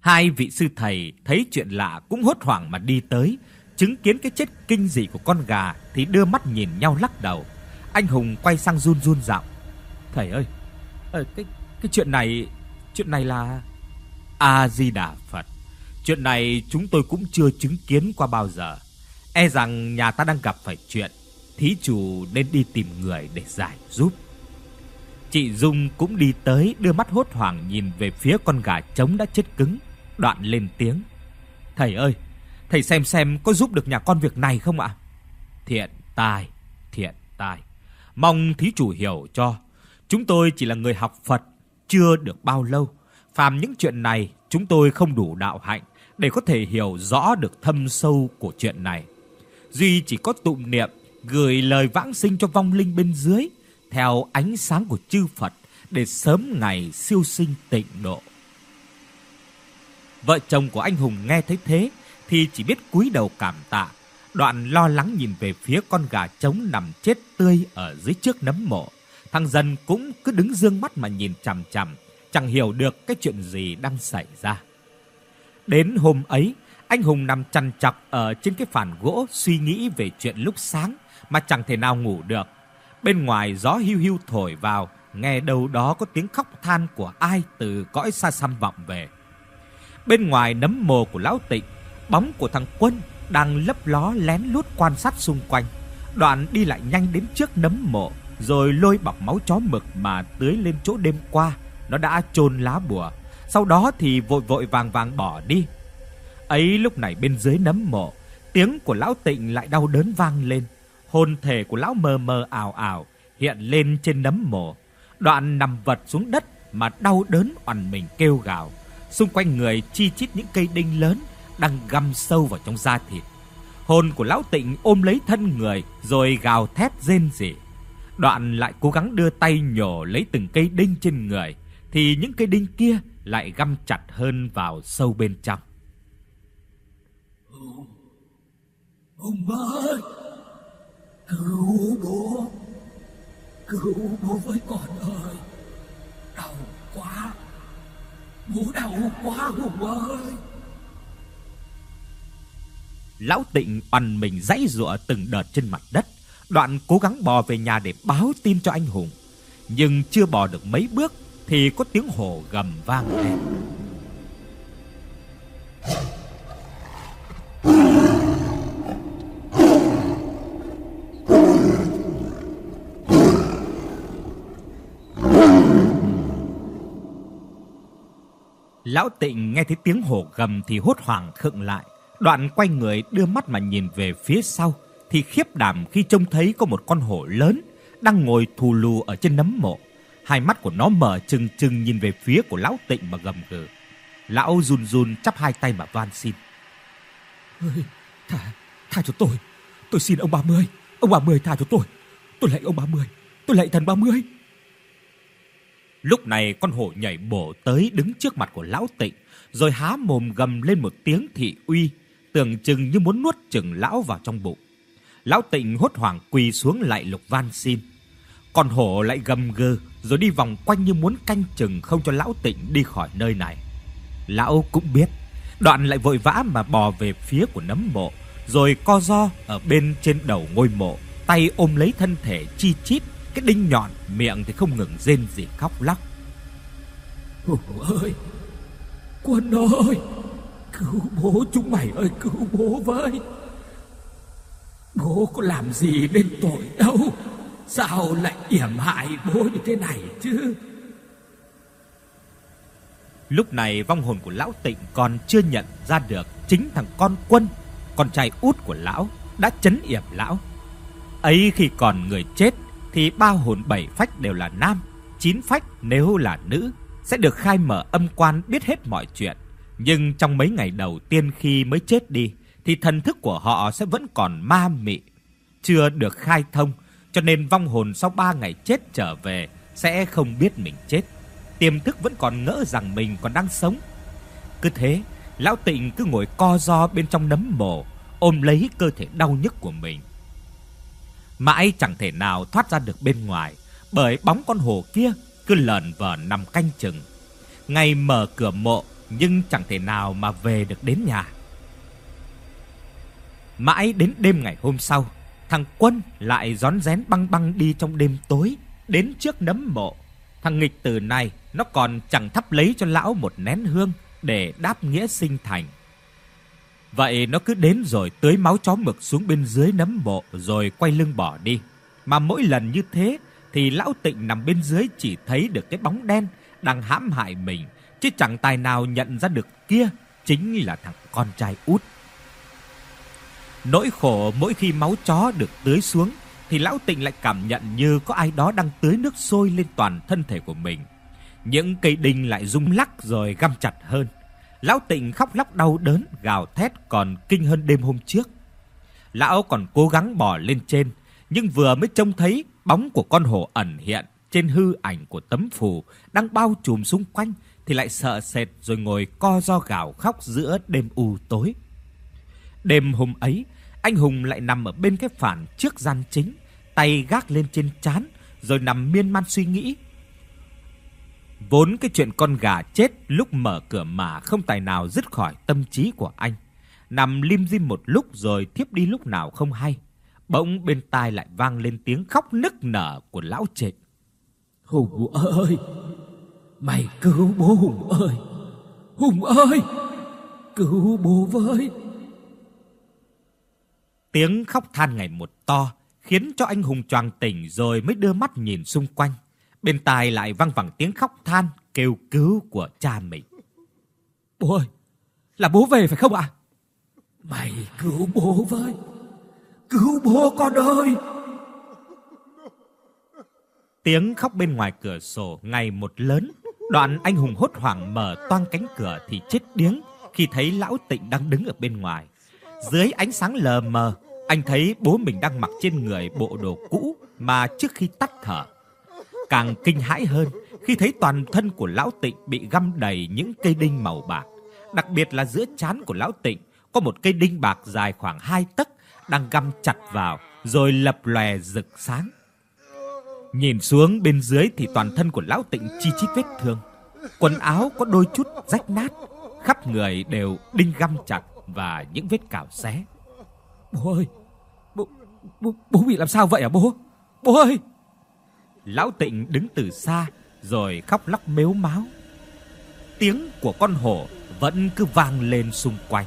Hai vị sư thầy thấy chuyện lạ cũng hốt hoảng mà đi tới, chứng kiến cái chết kinh dị của con gà thì đưa mắt nhìn nhau lắc đầu. Anh Hùng quay sang run run giọng: "Thầy ơi, cái cái chuyện này, chuyện này là A Di Đà Phật. Chuyện này chúng tôi cũng chưa chứng kiến qua bao giờ. E rằng nhà ta đang gặp phải chuyện, thí chủ nên đi tìm người để giải giúp." Chị Dung cũng đi tới đưa mắt hốt hoảng nhìn về phía con gà trống đã chết cứng, đoạn lên tiếng: "Thầy ơi, thầy xem xem có giúp được nhà con việc này không ạ?" Thiện tai, thiện tai. Mong thí chủ hiểu cho, chúng tôi chỉ là người học Phật chưa được bao lâu, phàm những chuyện này chúng tôi không đủ đạo hạnh để có thể hiểu rõ được thâm sâu của chuyện này. Duy chỉ có tụng niệm gửi lời vãng sinh cho vong linh bên dưới theo ánh sáng của chư Phật để sớm ngày siêu sinh tịnh độ. Vợ chồng của anh Hùng nghe thấy thế thì chỉ biết cúi đầu cảm tạ, đoạn lo lắng nhìn về phía con gà trống nằm chết tươi ở dưới trước nấm mộ. Thằng dân cũng cứ đứng dương mắt mà nhìn chằm chằm, chẳng hiểu được cái chuyện gì đang xảy ra. Đến hôm ấy, anh Hùng nằm chằn chọc ở trên cái phản gỗ suy nghĩ về chuyện lúc sáng mà chẳng thể nào ngủ được. Bên ngoài gió hiu hiu thổi vào, nghe đâu đó có tiếng khóc than của ai từ cõi xa xăm vọng về. Bên ngoài nấm mồ của lão Tịnh, bóng của thằng Quân đang lấp ló lén lút quan sát xung quanh. Đoạn đi lại nhanh đến trước nấm mộ, rồi lôi bọc máu chó mực mà tưới lên chỗ đêm qua nó đã chôn lá bùa. Sau đó thì vội vội vàng vàng bỏ đi. Ấy lúc này bên dưới nấm mộ, tiếng của lão Tịnh lại đau đớn vang lên. Hồn thể của lão mờ mờ ảo ảo hiện lên trên nấm mộ, đoạn nằm vật xuống đất mà đau đớn oằn mình kêu gào. Xung quanh người chi chít những cây đinh lớn đang găm sâu vào trong da thịt. Hồn của lão Tịnh ôm lấy thân người rồi gào thét rên rỉ. Đoạn lại cố gắng đưa tay nhổ lấy từng cây đinh trên người thì những cây đinh kia lại găm chặt hơn vào sâu bên trong. Ông ơi! Cứu bố! Cứu bố với con ơi! Đau quá! Bố đau quá Hùng ơi! Lão Tịnh oằn mình giãy giụa từng đợt trên mặt đất, đoạn cố gắng bò về nhà để báo tin cho anh Hùng. Nhưng chưa bò được mấy bước thì có tiếng hổ gầm vang lên. Lão Tịnh nghe thấy tiếng hổ gầm thì hốt hoảng khựng lại, đoạn quay người đưa mắt mà nhìn về phía sau thì khiếp đảm khi trông thấy có một con hổ lớn đang ngồi thù lù ở trên nấm mộ. Hai mắt của nó mở trừng trừng nhìn về phía của lão Tịnh mà gầm gừ. Lão run run chắp hai tay mà van xin. "Ơi, tha, tha cho tôi. Tôi xin ông ba mươi, ông ba mươi tha cho tôi. Tôi lạy ông ba mươi, tôi lạy thần ba mươi." Lúc này con hổ nhảy bổ tới đứng trước mặt của lão Tịnh, rồi há mồm gầm lên một tiếng thị uy, tưởng chừng như muốn nuốt chửng lão vào trong bụng. Lão Tịnh hốt hoảng quỳ xuống lại lục van xin. Con hổ lại gầm gừ rồi đi vòng quanh như muốn canh chừng không cho lão Tịnh đi khỏi nơi này. Lão cũng biết, Đoạn lại vội vã mà bò về phía của nấm mộ, rồi co ro ở bên trên đầu ngôi mộ, tay ôm lấy thân thể chi chít, cái đinh nhọn, miệng thì không ngừng rên rỉ khóc lóc. Hùng ơi, Quân ơi, cứu bố chúng mày ơi, cứu bố với. Bố có làm gì nên tội đâu, sao lại yểm hại bố như thế này chứ? Lúc này vong hồn của lão Tịnh còn chưa nhận ra được chính thằng con Quân, con trai út của lão đã chấn yểm lão. Ấy khi còn người chết thì ba hồn bảy phách đều là nam, chín phách nếu là nữ sẽ được khai mở âm quan biết hết mọi chuyện. Nhưng trong mấy ngày đầu tiên khi mới chết đi thì thần thức của họ sẽ vẫn còn ma mị, chưa được khai thông, cho nên vong hồn sau 3 ngày chết trở về sẽ không biết mình chết. Tiềm thức vẫn còn ngỡ rằng mình còn đang sống. Cứ thế, lão Tịnh cứ ngồi co ro bên trong nấm mồ, ôm lấy cơ thể đau nhức của mình. Mãi chẳng thể nào thoát ra được bên ngoài, bởi bóng con hổ kia cứ lờn vờ nằm canh chừng. Ngày mở cửa mộ nhưng chẳng thể nào mà về được đến nhà. Mãi đến đêm ngày hôm sau, thằng Quân lại rón rén băng băng đi trong đêm tối đến trước nấm mộ. Thằng nghịch tử này nó còn chẳng thắp lấy cho lão một nén hương để đáp nghĩa sinh thành. Vậy nó cứ đến rồi tưới máu chó mực xuống bên dưới nấm mộ rồi quay lưng bỏ đi. Mà mỗi lần như thế thì lão Tịnh nằm bên dưới chỉ thấy được cái bóng đen đang hãm hại mình, chứ chẳng tài nào nhận ra được kia chính là thằng con trai út. Nỗi khổ mỗi khi máu chó được tưới xuống thì lão Tịnh lại cảm nhận như có ai đó đang tưới nước sôi lên toàn thân thể của mình. Những cây đinh lại rung lắc rồi găm chặt hơn. Lão Tịnh khóc lóc đau đớn, gào thét còn kinh hơn đêm hôm trước. Lão còn cố gắng bò lên trên, nhưng vừa mới trông thấy bóng của con hổ ẩn hiện trên hư ảnh của tấm phù đang bao trùm xung quanh thì lại sợ sệt rồi ngồi co ro gào khóc giữa đêm u tối. Đêm hôm ấy, anh Hùng lại nằm ở bên cái phản trước gian chính, tay gác lên trên trán rồi nằm miên man suy nghĩ. Vốn cái chuyện con gà chết lúc mở cửa mà không tài nào dứt khỏi tâm trí của anh. Nằm lim dim một lúc rồi thiếp đi lúc nào không hay. Bỗng bên tai lại vang lên tiếng khóc nức nở của lão Trịnh. Hùng ơi, mày cứu bố Hùng ơi, Hùng ơi, cứu bố với. Tiếng khóc than ngày một to, khiến cho anh Hùng choàng tỉnh rồi mới đưa mắt nhìn xung quanh. Bên tai lại vang vẳng tiếng khóc than kêu cứu của cha mình. Bố ơi, là bố về phải không ạ? Mày cứu bố với. Cứu bố con ơi. Tiếng khóc bên ngoài cửa sổ ngày một lớn, đoạn anh hùng hốt hoảng mở toang cánh cửa thì chết điếng khi thấy lão Tịnh đang đứng ở bên ngoài. Dưới ánh sáng lờ mờ, anh thấy bố mình đang mặc trên người bộ đồ cũ mà trước khi tắt thở. Càng kinh hãi hơn khi thấy toàn thân của lão Tịnh bị găm đầy những cây đinh màu bạc, đặc biệt là giữa trán của lão Tịnh có một cây đinh bạc dài khoảng 2 tấc đang găm chặt vào rồi lập lòe rực sáng. Nhìn xuống bên dưới thì toàn thân của lão Tịnh chi chít vết thương, quần áo có đôi chút rách nát, khắp người đều đinh găm chặt và những vết cào xé. Bố ơi, bố, bố, bố bị làm sao vậy à bố? Bố ơi! Lão Tịnh đứng từ xa rồi khóc lóc mếu máo. Tiếng của con hổ vẫn cứ vang lên xung quanh.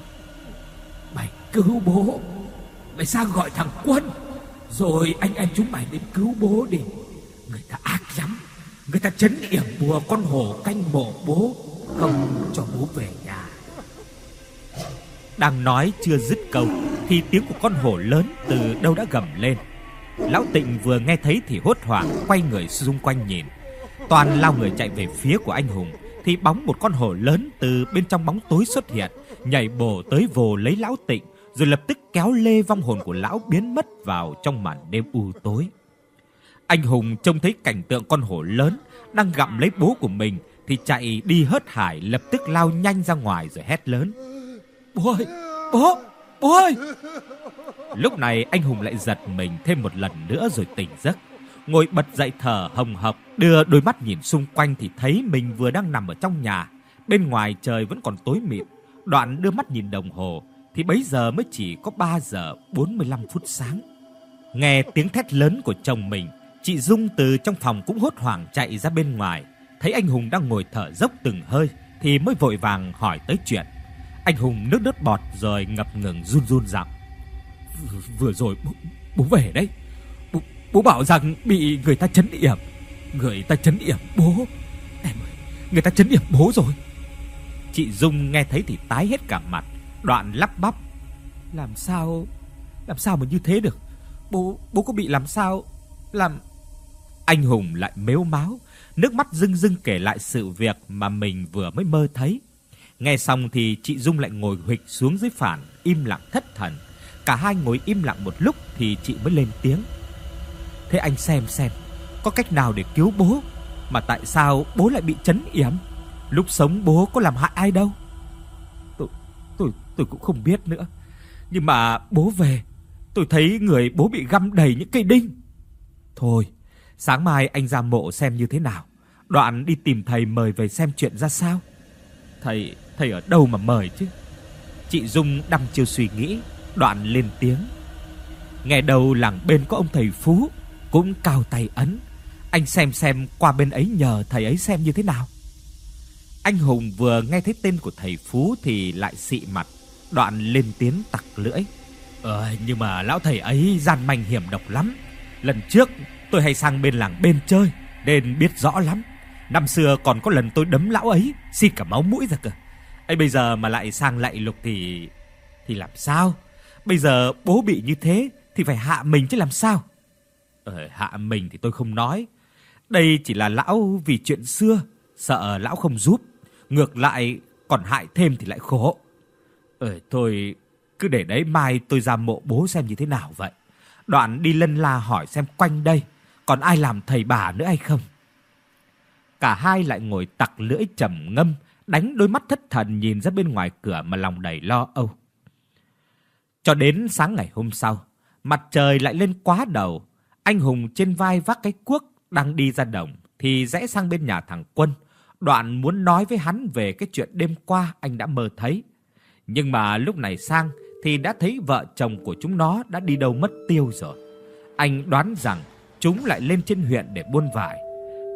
Mày cứu bố, mày sang gọi thằng Quân, rồi anh em chúng mày đến cứu bố đi. Người ta ác lắm, người ta chấn yểm bùa con hổ canh mộ bố, không cho bố về nhà. Đang nói chưa dứt câu thì tiếng của con hổ lớn từ đâu đã gầm lên. Lão Tịnh vừa nghe thấy thì hốt hoảng quay người xung quanh nhìn. Toàn lao người chạy về phía của anh Hùng thì bóng một con hổ lớn từ bên trong bóng tối xuất hiện, nhảy bổ tới vồ lấy lão Tịnh, rồi lập tức kéo lê vong hồn của lão biến mất vào trong màn đêm u tối. Anh Hùng trông thấy cảnh tượng con hổ lớn đang gặm lấy bố của mình thì chạy đi hớt hải lập tức lao nhanh ra ngoài rồi hét lớn. Bố ơi, bố, bố ơi! Lúc này anh Hùng lại giật mình thêm một lần nữa rồi tỉnh giấc. Ngồi bật dậy thở hồng hộc, đưa đôi mắt nhìn xung quanh thì thấy mình vừa đang nằm ở trong nhà. Bên ngoài trời vẫn còn tối mịt, Đoạn đưa mắt nhìn đồng hồ thì bấy giờ mới chỉ có 3 giờ 45 phút sáng. Nghe tiếng thét lớn của chồng mình, chị Dung từ trong phòng cũng hốt hoảng chạy ra bên ngoài, thấy anh Hùng đang ngồi thở dốc từng hơi thì mới vội vàng hỏi tới chuyện. Anh Hùng nước đứt bọt rồi ngập ngừng run run giọng. Vừa rồi bố, bố về đấy. Bố, bố bảo rằng bị người ta chấn yểm. Người ta chấn yểm bố. Em ơi, người ta chấn yểm bố rồi. Chị Dung nghe thấy thì tái hết cả mặt, đoạn lắp bắp. Làm sao, làm sao mà như thế được? Bố, bố có bị làm sao? Làm... Anh Hùng lại mếu máo, nước mắt rưng rưng kể lại sự việc mà mình vừa mới mơ thấy. Nghe xong thì chị Dung lại ngồi huỵch xuống dưới phản, im lặng thất thần. Cả hai ngồi im lặng một lúc thì chị mới lên tiếng. Thế anh xem xem, có cách nào để cứu bố mà tại sao bố lại bị chấn yểm? Lúc sống bố có làm hại ai đâu? Tôi tôi tôi cũng không biết nữa. Nhưng mà bố về, tôi thấy người bố bị găm đầy những cây đinh. Thôi, sáng mai anh ra mộ xem như thế nào. Đoạn đi tìm thầy mời về xem chuyện ra sao. Thầy, thầy ở đâu mà mời chứ? Chị Dung đăm chiêu suy nghĩ, đoạn lên tiếng. Nghe đầu làng bên có ông thầy Phú, cũng cao tay ấn. Anh xem xem qua bên ấy nhờ thầy ấy xem như thế nào. Anh Hùng vừa nghe thấy tên của thầy Phú thì lại xị mặt, đoạn lên tiếng tặc lưỡi. Ờ, nhưng mà lão thầy ấy gian manh hiểm độc lắm. Lần trước tôi hay sang bên làng bên chơi nên biết rõ lắm. Năm xưa còn có lần tôi đấm lão ấy, xịt cả máu mũi ra cơ. Ấy bây giờ mà lại sang lạy lục thì thì làm sao? Bây giờ bố bị như thế thì phải hạ mình chứ làm sao? Ờ, hạ mình thì tôi không nói. Đây chỉ là lão vì chuyện xưa, sợ lão không giúp, ngược lại còn hại thêm thì lại khổ. Ờ thôi cứ để đấy mai tôi ra mộ bố xem như thế nào vậy. Đoạn đi lân la hỏi xem quanh đây còn ai làm thầy bà nữa hay không. Cả hai lại ngồi tặc lưỡi trầm ngâm, đánh đôi mắt thất thần nhìn ra bên ngoài cửa mà lòng đầy lo âu. Cho đến sáng ngày hôm sau, mặt trời lại lên quá đầu, anh Hùng trên vai vác cái cuốc đang đi ra đồng thì rẽ sang bên nhà thằng Quân, đoạn muốn nói với hắn về cái chuyện đêm qua anh đã mơ thấy. Nhưng mà lúc này sang thì đã thấy vợ chồng của chúng nó đã đi đâu mất tiêu rồi. Anh đoán rằng chúng lại lên trên huyện để buôn vải.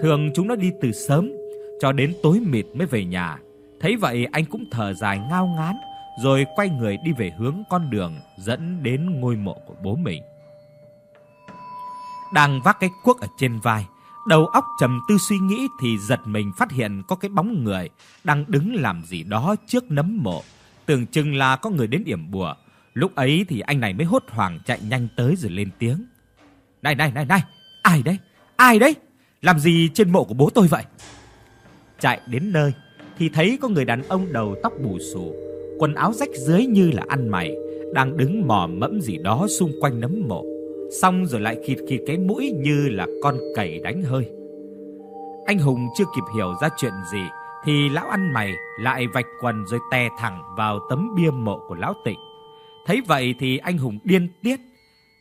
Thường chúng nó đi từ sớm cho đến tối mịt mới về nhà. Thấy vậy anh cũng thở dài ngao ngán rồi quay người đi về hướng con đường dẫn đến ngôi mộ của bố mình. Đang vác cái cuốc ở trên vai, đầu óc trầm tư suy nghĩ thì giật mình phát hiện có cái bóng người đang đứng làm gì đó trước nấm mộ, tưởng chừng là có người đến yểm bùa. Lúc ấy thì anh này mới hốt hoảng chạy nhanh tới rồi lên tiếng. "Này này này này, ai đấy? Ai đấy? Làm gì trên mộ của bố tôi vậy?" Chạy đến nơi thì thấy có người đàn ông đầu tóc bù xù, quần áo rách rưới như là ăn mày, đang đứng mò mẫm gì đó xung quanh nấm mộ. Xong rồi lại khịt khịt cái mũi như là con cầy đánh hơi. Anh Hùng chưa kịp hiểu ra chuyện gì thì lão ăn mày lại vạch quần rồi tè thẳng vào tấm bia mộ của lão Tịnh. Thấy vậy thì anh Hùng điên tiết,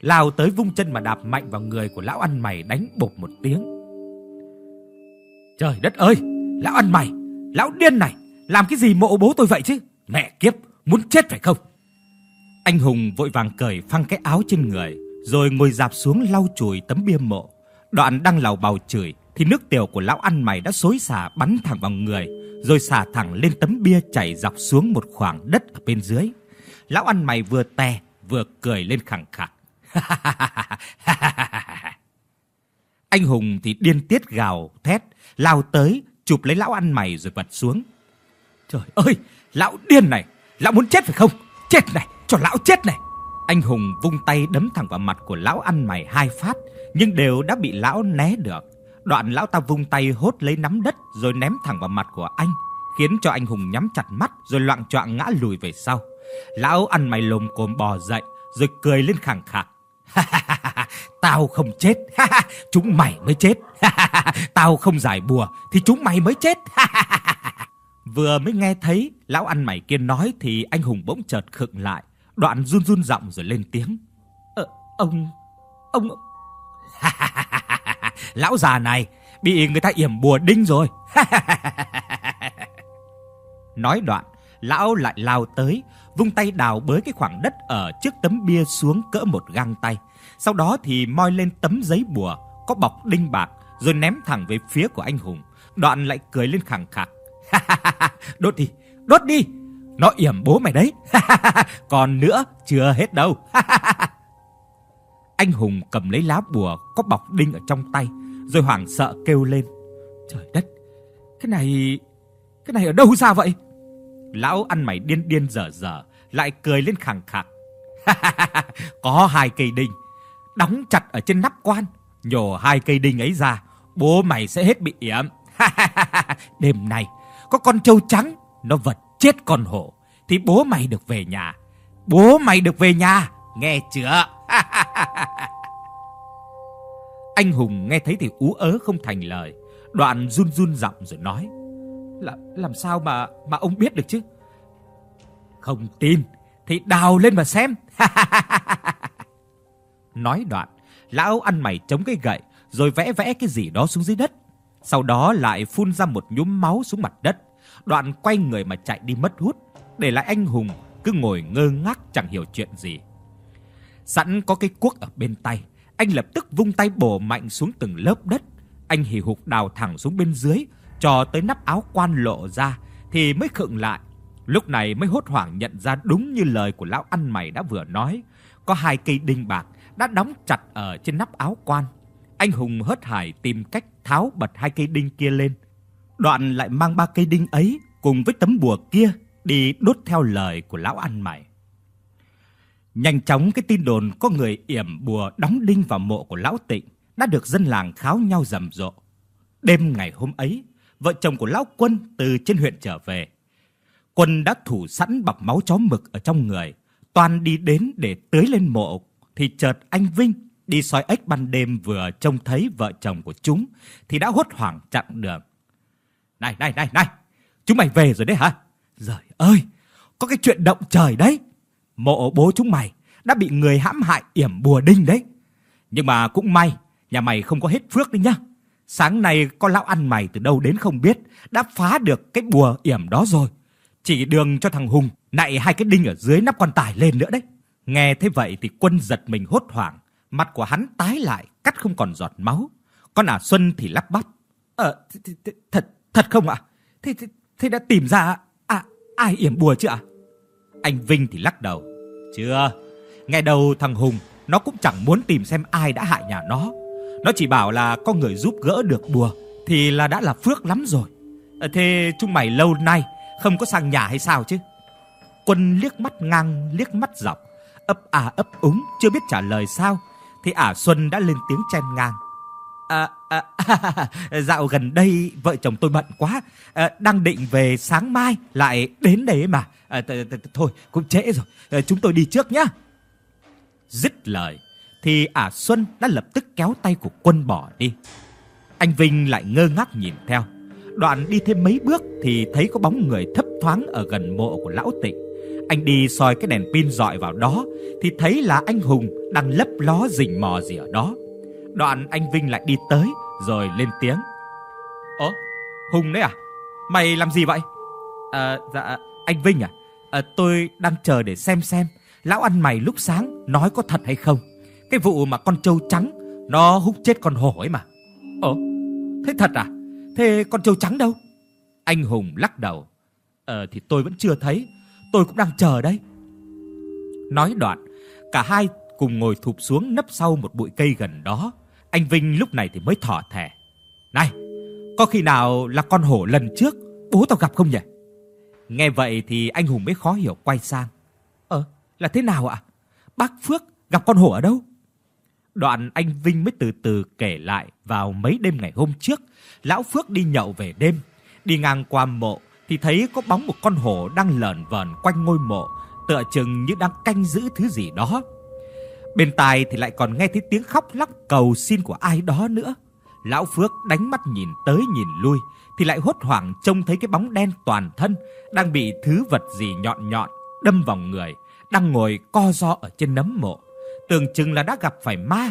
lao tới vung chân mà đạp mạnh vào người của lão ăn mày đánh bụp một tiếng. Trời đất ơi, lão ăn mày, lão điên này, làm cái gì mộ bố tôi vậy chứ? Mẹ kiếp, muốn chết phải không? Anh Hùng vội vàng cởi phăng cái áo trên người, rồi ngồi dạp xuống lau chùi tấm bia mộ. Đoạn đang lầu bầu chửi thì nước tiểu của lão ăn mày đã xối xả bắn thẳng vào người, rồi xả thẳng lên tấm bia chảy dọc xuống một khoảng đất ở bên dưới. Lão ăn mày vừa tè vừa cười lên khẳng khặc. Anh Hùng thì điên tiết gào thét, lao tới chụp lấy lão ăn mày rồi vật xuống. Trời ơi, lão điên này, lão muốn chết phải không? Chết này, cho lão chết này. Anh Hùng vung tay đấm thẳng vào mặt của lão ăn mày hai phát, nhưng đều đã bị lão né được. Đoạn lão ta vung tay hốt lấy nắm đất rồi ném thẳng vào mặt của anh, khiến cho anh Hùng nhắm chặt mắt rồi loạng choạng ngã lùi về sau. Lão ăn mày lồm cồm bò dậy rồi cười lên khẳng khạc. Tao không chết, chúng mày mới chết. Tao không giải bùa thì chúng mày mới chết. Vừa mới nghe thấy lão ăn mày kia nói thì anh Hùng bỗng chợt khựng lại, đoạn run run giọng rồi lên tiếng. Ờ, ông ông Lão già này bị người ta yểm bùa đinh rồi. nói đoạn, lão lại lao tới, vung tay đào bới cái khoảng đất ở trước tấm bia xuống cỡ một gang tay. Sau đó thì moi lên tấm giấy bùa có bọc đinh bạc rồi ném thẳng về phía của anh Hùng. Đoạn lại cười lên khẳng khặc. đốt đi, đốt đi. Nó yểm bố mày đấy. Còn nữa chưa hết đâu. anh Hùng cầm lấy lá bùa có bọc đinh ở trong tay, rồi hoảng sợ kêu lên. Trời đất, cái này cái này ở đâu ra vậy? Lão ăn mày điên điên dở dở, lại cười lên khẳng khặc. Có hai cây đinh đóng chặt ở trên nắp quan, nhổ hai cây đinh ấy ra, bố mày sẽ hết bị yểm. Đêm nay có con trâu trắng nó vật chết con hổ thì bố mày được về nhà. Bố mày được về nhà, nghe chưa? Anh Hùng nghe thấy thì ú ớ không thành lời, đoạn run run giọng rồi nói: "Là làm sao mà mà ông biết được chứ?" "Không tin thì đào lên mà xem." Nói đoạn, lão ăn mày chống cái gậy rồi vẽ vẽ cái gì đó xuống dưới đất. Sau đó lại phun ra một nhúm máu xuống mặt đất, đoạn quay người mà chạy đi mất hút, để lại anh Hùng cứ ngồi ngơ ngác chẳng hiểu chuyện gì. Sẵn có cái cuốc ở bên tay, anh lập tức vung tay bổ mạnh xuống từng lớp đất. Anh hì hục đào thẳng xuống bên dưới, cho tới nắp áo quan lộ ra thì mới khựng lại. Lúc này mới hốt hoảng nhận ra đúng như lời của lão ăn mày đã vừa nói, có hai cây đinh bạc đã đóng chặt ở trên nắp áo quan. Anh Hùng hớt hải tìm cách tháo bật hai cây đinh kia lên. Đoạn lại mang ba cây đinh ấy cùng với tấm bùa kia đi đốt theo lời của lão ăn mày. Nhanh chóng cái tin đồn có người yểm bùa đóng đinh vào mộ của lão Tịnh đã được dân làng kháo nhau rầm rộ. Đêm ngày hôm ấy, vợ chồng của lão Quân từ trên huyện trở về. Quân đã thủ sẵn bọc máu chó mực ở trong người, toàn đi đến để tưới lên mộ thì chợt anh Vinh đi soi ếch ban đêm vừa trông thấy vợ chồng của chúng thì đã hốt hoảng chặn đường. Này này này này, chúng mày về rồi đấy hả? Giời ơi, có cái chuyện động trời đấy. Mộ bố chúng mày đã bị người hãm hại yểm bùa đinh đấy. Nhưng mà cũng may, nhà mày không có hết phước đấy nhá. Sáng nay con lão ăn mày từ đâu đến không biết, đã phá được cái bùa yểm đó rồi. Chỉ đường cho thằng Hùng nạy hai cái đinh ở dưới nắp quan tài lên nữa đấy. Nghe thế vậy thì quân giật mình hốt hoảng, mặt của hắn tái lại, cắt không còn giọt máu. Con à Xuân thì lắp bắp. Ờ, thật, thật không ạ? Thế, thế, thế đã tìm ra à, ai yểm bùa chưa ạ? Anh Vinh thì lắc đầu. Chưa, nghe đầu thằng Hùng nó cũng chẳng muốn tìm xem ai đã hại nhà nó. Nó chỉ bảo là có người giúp gỡ được bùa thì là đã là phước lắm rồi. À, thế chúng mày lâu nay không có sang nhà hay sao chứ? Quân liếc mắt ngang, liếc mắt dọc, ấp à ấp úng chưa biết trả lời sao thì ả Xuân đã lên tiếng chen ngang. À, à, à, dạo gần đây vợ chồng tôi bận quá, à, đang định về sáng mai lại đến đấy mà. À, thôi cũng trễ rồi, à, chúng tôi đi trước nhá. Dứt lời thì ả Xuân đã lập tức kéo tay của Quân bỏ đi. Anh Vinh lại ngơ ngác nhìn theo. Đoạn đi thêm mấy bước thì thấy có bóng người thấp thoáng ở gần mộ của lão Tịnh. Anh đi soi cái đèn pin dọi vào đó thì thấy là anh Hùng đang lấp ló rình mò gì ở đó. Đoạn anh Vinh lại đi tới rồi lên tiếng. "Ơ, Hùng đấy à? Mày làm gì vậy?" "À dạ anh Vinh à, à tôi đang chờ để xem xem lão ăn mày lúc sáng nói có thật hay không. Cái vụ mà con trâu trắng nó hút chết con hổ ấy mà." "Ồ, thế thật à? Thế con trâu trắng đâu?" Anh Hùng lắc đầu. "Ờ thì tôi vẫn chưa thấy, tôi cũng đang chờ đây." Nói đoạn, cả hai cùng ngồi thụp xuống nấp sau một bụi cây gần đó. Anh Vinh lúc này thì mới thở thẻ. "Này, có khi nào là con hổ lần trước bố tao gặp không nhỉ?" Nghe vậy thì anh Hùng mới khó hiểu quay sang. "Ờ, là thế nào ạ? Bác Phước gặp con hổ ở đâu?" Đoạn anh Vinh mới từ từ kể lại vào mấy đêm ngày hôm trước, lão Phước đi nhậu về đêm, đi ngang qua mộ thì thấy có bóng một con hổ đang lởn vởn quanh ngôi mộ, tựa chừng như đang canh giữ thứ gì đó. Bên tai thì lại còn nghe thấy tiếng khóc lóc cầu xin của ai đó nữa. Lão Phước đánh mắt nhìn tới nhìn lui thì lại hốt hoảng trông thấy cái bóng đen toàn thân đang bị thứ vật gì nhọn nhọn đâm vào người, đang ngồi co ro ở trên nấm mộ, tưởng chừng là đã gặp phải ma,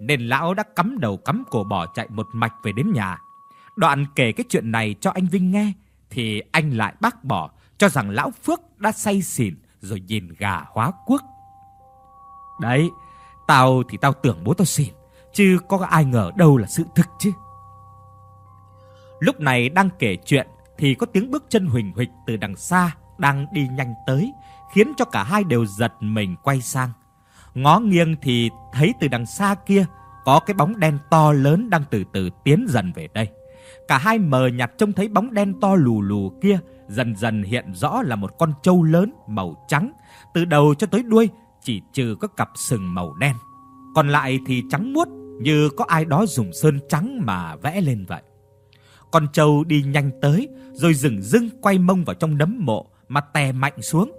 nên lão đã cắm đầu cắm cổ bỏ chạy một mạch về đến nhà. Đoạn kể cái chuyện này cho anh Vinh nghe thì anh lại bác bỏ cho rằng lão Phước đã say xỉn rồi nhìn gà hóa quốc. Đấy, tao thì tao tưởng bố tao xỉn, chứ có ai ngờ đâu là sự thực chứ. Lúc này đang kể chuyện thì có tiếng bước chân huỳnh huỳnh từ đằng xa đang đi nhanh tới, khiến cho cả hai đều giật mình quay sang. Ngó nghiêng thì thấy từ đằng xa kia có cái bóng đen to lớn đang từ từ tiến dần về đây. Cả hai mờ nhạt trông thấy bóng đen to lù lù kia dần dần hiện rõ là một con trâu lớn màu trắng, từ đầu cho tới đuôi chỉ trừ có cặp sừng màu đen. Còn lại thì trắng muốt như có ai đó dùng sơn trắng mà vẽ lên vậy. Con trâu đi nhanh tới rồi dừng dưng quay mông vào trong nấm mộ mà tè mạnh xuống.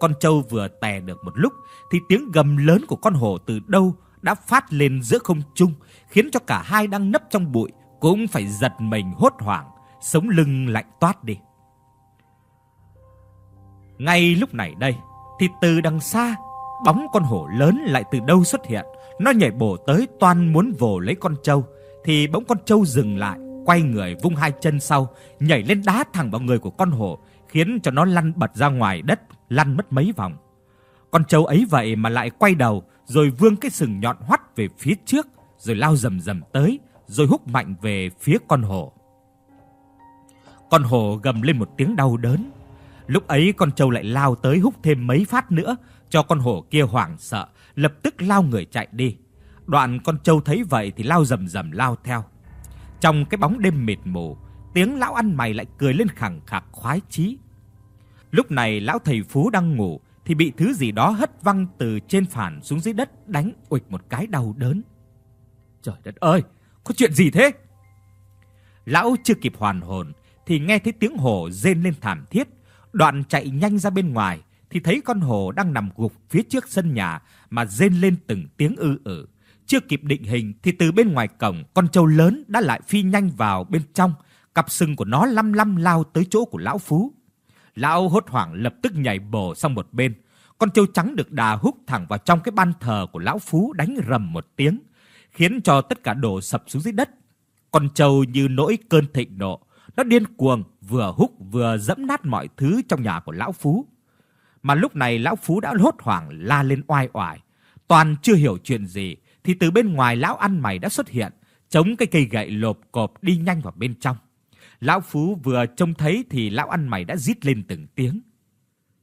Con trâu vừa tè được một lúc thì tiếng gầm lớn của con hổ từ đâu đã phát lên giữa không trung, khiến cho cả hai đang nấp trong bụi cũng phải giật mình hốt hoảng, sống lưng lạnh toát đi. Ngay lúc này đây, thì từ đằng xa, bóng con hổ lớn lại từ đâu xuất hiện. Nó nhảy bổ tới toan muốn vồ lấy con trâu, thì bỗng con trâu dừng lại, quay người vung hai chân sau, nhảy lên đá thẳng vào người của con hổ, khiến cho nó lăn bật ra ngoài đất, lăn mất mấy vòng. Con trâu ấy vậy mà lại quay đầu, rồi vươn cái sừng nhọn hoắt về phía trước, rồi lao rầm rầm tới, rồi húc mạnh về phía con hổ. Con hổ gầm lên một tiếng đau đớn. Lúc ấy con trâu lại lao tới húc thêm mấy phát nữa, cho con hổ kia hoảng sợ, lập tức lao người chạy đi. Đoạn con trâu thấy vậy thì lao rầm rầm lao theo. Trong cái bóng đêm mịt mù, tiếng lão ăn mày lại cười lên khẳng khặc khoái chí. Lúc này lão thầy Phú đang ngủ thì bị thứ gì đó hất văng từ trên phản xuống dưới đất đánh ụt một cái đau đớn. Trời đất ơi, có chuyện gì thế? Lão chưa kịp hoàn hồn thì nghe thấy tiếng hổ rên lên thảm thiết, đoạn chạy nhanh ra bên ngoài thì thấy con hổ đang nằm gục phía trước sân nhà mà rên lên từng tiếng ư ử. Chưa kịp định hình thì từ bên ngoài cổng, con trâu lớn đã lại phi nhanh vào bên trong, cặp sừng của nó lăm lăm lao tới chỗ của lão Phú. Lão hốt hoảng lập tức nhảy bổ sang một bên. Con trâu trắng được đà húc thẳng vào trong cái ban thờ của lão Phú đánh rầm một tiếng, khiến cho tất cả đổ sập xuống dưới đất. Con trâu như nỗi cơn thịnh nộ, nó điên cuồng vừa húc vừa dẫm nát mọi thứ trong nhà của lão Phú. Mà lúc này lão Phú đã hốt hoảng la lên oai oải, toàn chưa hiểu chuyện gì thì từ bên ngoài lão ăn mày đã xuất hiện, chống cái cây gậy lộp cộp đi nhanh vào bên trong. Lão Phú vừa trông thấy thì lão ăn mày đã rít lên từng tiếng.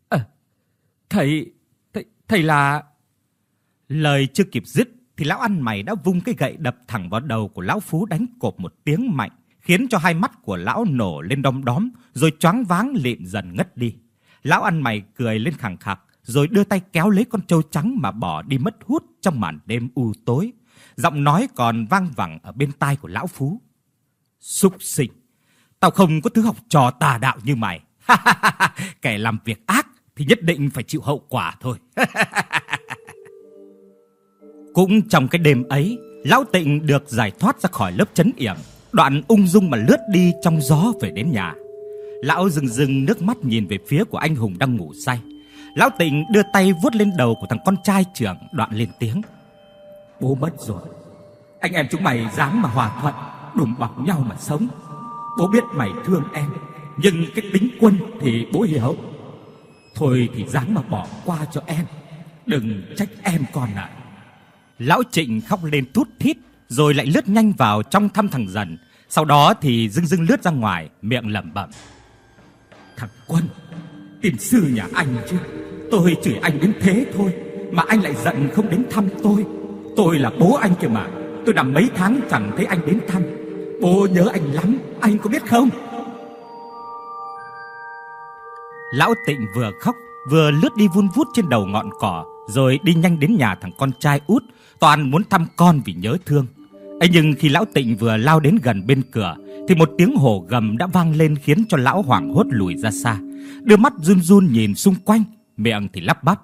"Ờ, thầy, thầy thầy là..." Lời chưa kịp dứt thì lão ăn mày đã vung cái gậy đập thẳng vào đầu của lão Phú đánh cộp một tiếng mạnh, khiến cho hai mắt của lão nổ lên đom đóm, rồi choáng váng lịm dần ngất đi. Lão ăn mày cười lên khẳng khặc, rồi đưa tay kéo lấy con trâu trắng mà bỏ đi mất hút trong màn đêm u tối. Giọng nói còn vang vẳng ở bên tai của lão Phú. Súc sinh, tao không có thứ học trò tà đạo như mày. Kẻ làm việc ác thì nhất định phải chịu hậu quả thôi. Cũng trong cái đêm ấy, lão Tịnh được giải thoát ra khỏi lớp trấn yểm, đoạn ung dung mà lướt đi trong gió về đến nhà. Lão dừng dừng nước mắt nhìn về phía của anh Hùng đang ngủ say. Lão Tịnh đưa tay vuốt lên đầu của thằng con trai trưởng, đoạn lên tiếng: "Bố mất rồi. Anh em chúng mày dám mà hòa thuận, đùm bọc nhau mà sống. Bố biết mày thương em, nhưng cái tính quân thì bố hiểu. Thôi thì dáng mà bỏ qua cho em, đừng trách em con ạ." Lão Trịnh khóc lên thút thít, rồi lại lướt nhanh vào trong thăm thằng dần, sau đó thì dưng dưng lướt ra ngoài, miệng lẩm bẩm: "Thằng Quân, tiền sư nhà anh chứ, tôi chửi anh đến thế thôi mà anh lại giận không đến thăm tôi. Tôi là bố anh kìa mà, tôi đã mấy tháng chẳng thấy anh đến thăm. Bố nhớ anh lắm, anh có biết không?" Lão Tịnh vừa khóc vừa lướt đi vun vút trên đầu ngọn cỏ, rồi đi nhanh đến nhà thằng con trai út, toàn muốn thăm con vì nhớ thương. ấy nhưng khi lão Tịnh vừa lao đến gần bên cửa thì một tiếng hổ gầm đã vang lên khiến cho lão hoảng hốt lùi ra xa, đưa mắt run run nhìn xung quanh, miệng thì lắp bắp: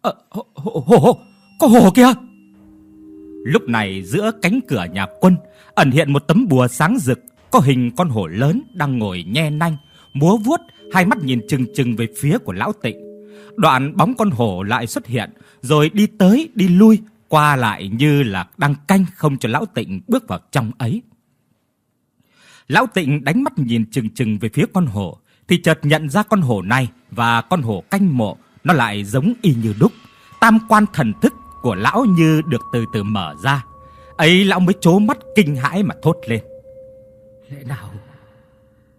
"Ờ hổ, hổ, hổ, có hổ kìa!" Lúc này giữa cánh cửa nhà quân ẩn hiện một tấm bùa sáng rực, có hình con hổ lớn đang ngồi nhe nanh, múa vuốt, hai mắt nhìn chừng chừng về phía của lão Tịnh. Đoạn bóng con hổ lại xuất hiện, rồi đi tới đi lui, qua lại như là đang canh không cho lão Tịnh bước vào trong ấy. Lão Tịnh đánh mắt nhìn chừng chừng về phía con hổ thì chợt nhận ra con hổ này và con hổ canh mộ nó lại giống y như đúc. Tam quan thần thức của lão như được từ từ mở ra. Ấy lão mới trố mắt kinh hãi mà thốt lên. Lẽ nào?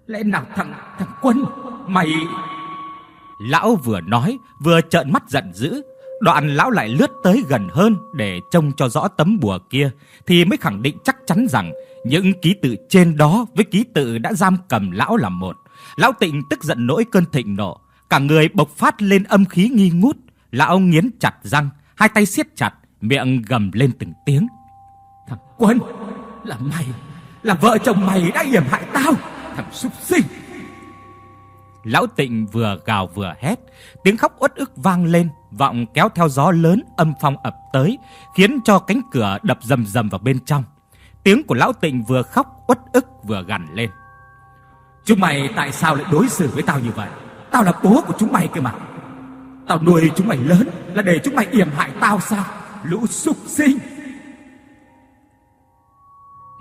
Lẽ nào thằng thằng Quân mày Lão vừa nói vừa trợn mắt giận dữ, đoạn lão lại lướt tới gần hơn để trông cho rõ tấm bùa kia thì mới khẳng định chắc chắn rằng những ký tự trên đó với ký tự đã giam cầm lão là một. Lão Tịnh tức giận nỗi cơn thịnh nộ, cả người bộc phát lên âm khí nghi ngút, lão nghiến chặt răng, hai tay siết chặt, miệng gầm lên từng tiếng. Thằng Quân, là mày, là vợ chồng mày đã hiểm hại tao, thằng súc sinh. Lão Tịnh vừa gào vừa hét, tiếng khóc uất ức vang lên, vọng kéo theo gió lớn âm phong ập tới, khiến cho cánh cửa đập rầm rầm vào bên trong. Tiếng của lão Tịnh vừa khóc uất ức vừa gằn lên. Chúng mày tại sao lại đối xử với tao như vậy? Tao là bố của chúng mày cơ mà. Tao nuôi chúng mày lớn là để chúng mày yểm hại tao sao? Lũ súc sinh.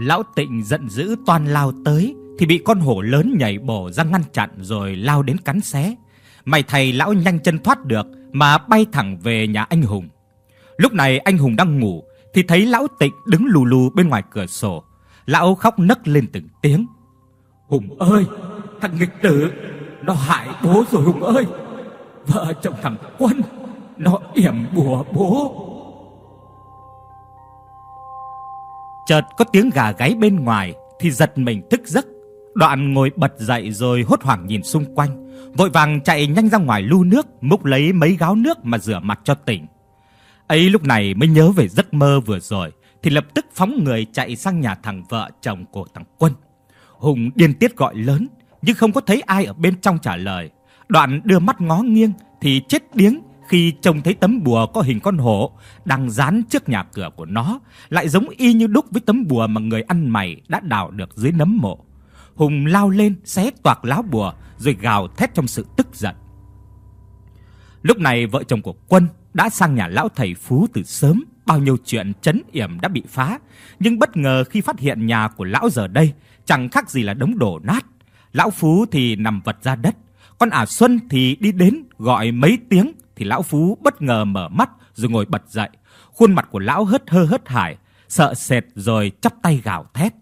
Lão Tịnh giận dữ toan lao tới thì bị con hổ lớn nhảy bổ ra ngăn chặn rồi lao đến cắn xé. May thầy lão nhanh chân thoát được mà bay thẳng về nhà anh Hùng. Lúc này anh Hùng đang ngủ thì thấy lão Tịnh đứng lù lù bên ngoài cửa sổ. Lão khóc nấc lên từng tiếng. Hùng ơi, thằng nghịch tử, nó hại bố rồi Hùng ơi. Vợ chồng thằng Quân, nó yểm bùa bố. Chợt có tiếng gà gáy bên ngoài thì giật mình thức giấc. Đoạn ngồi bật dậy rồi hốt hoảng nhìn xung quanh, vội vàng chạy nhanh ra ngoài lu nước, múc lấy mấy gáo nước mà rửa mặt cho tỉnh. Ấy lúc này mới nhớ về giấc mơ vừa rồi, thì lập tức phóng người chạy sang nhà thằng vợ chồng của thằng Quân. Hùng điên tiết gọi lớn, nhưng không có thấy ai ở bên trong trả lời. Đoạn đưa mắt ngó nghiêng thì chết điếng khi trông thấy tấm bùa có hình con hổ đang dán trước nhà cửa của nó, lại giống y như đúc với tấm bùa mà người ăn mày đã đào được dưới nấm mộ. Hùng lao lên xé toạc lá bùa rồi gào thét trong sự tức giận. Lúc này vợ chồng của Quân đã sang nhà lão thầy Phú từ sớm, bao nhiêu chuyện trấn yểm đã bị phá, nhưng bất ngờ khi phát hiện nhà của lão giờ đây chẳng khác gì là đống đổ nát. Lão Phú thì nằm vật ra đất, con ả Xuân thì đi đến gọi mấy tiếng thì lão Phú bất ngờ mở mắt rồi ngồi bật dậy. Khuôn mặt của lão hớt hơ hớt hải, sợ sệt rồi chắp tay gào thét.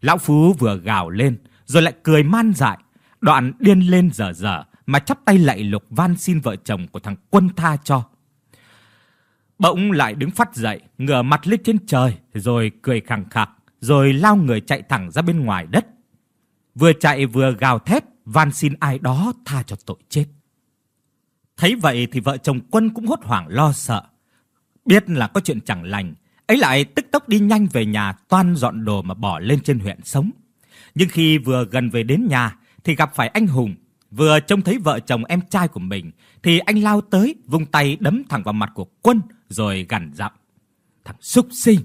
Lão Phú vừa gào lên rồi lại cười man dại, đoạn điên lên dở dở mà chắp tay lạy lục van xin vợ chồng của thằng Quân tha cho. Bỗng lại đứng phát dậy, ngửa mặt lên trên trời rồi cười khẳng khặc, rồi lao người chạy thẳng ra bên ngoài đất. Vừa chạy vừa gào thét van xin ai đó tha cho tội chết. Thấy vậy thì vợ chồng Quân cũng hốt hoảng lo sợ. Biết là có chuyện chẳng lành, ấy lại tức tốc đi nhanh về nhà toan dọn đồ mà bỏ lên trên huyện sống. Nhưng khi vừa gần về đến nhà thì gặp phải anh Hùng, vừa trông thấy vợ chồng em trai của mình thì anh lao tới vung tay đấm thẳng vào mặt của Quân rồi gằn giọng: "Thằng súc sinh,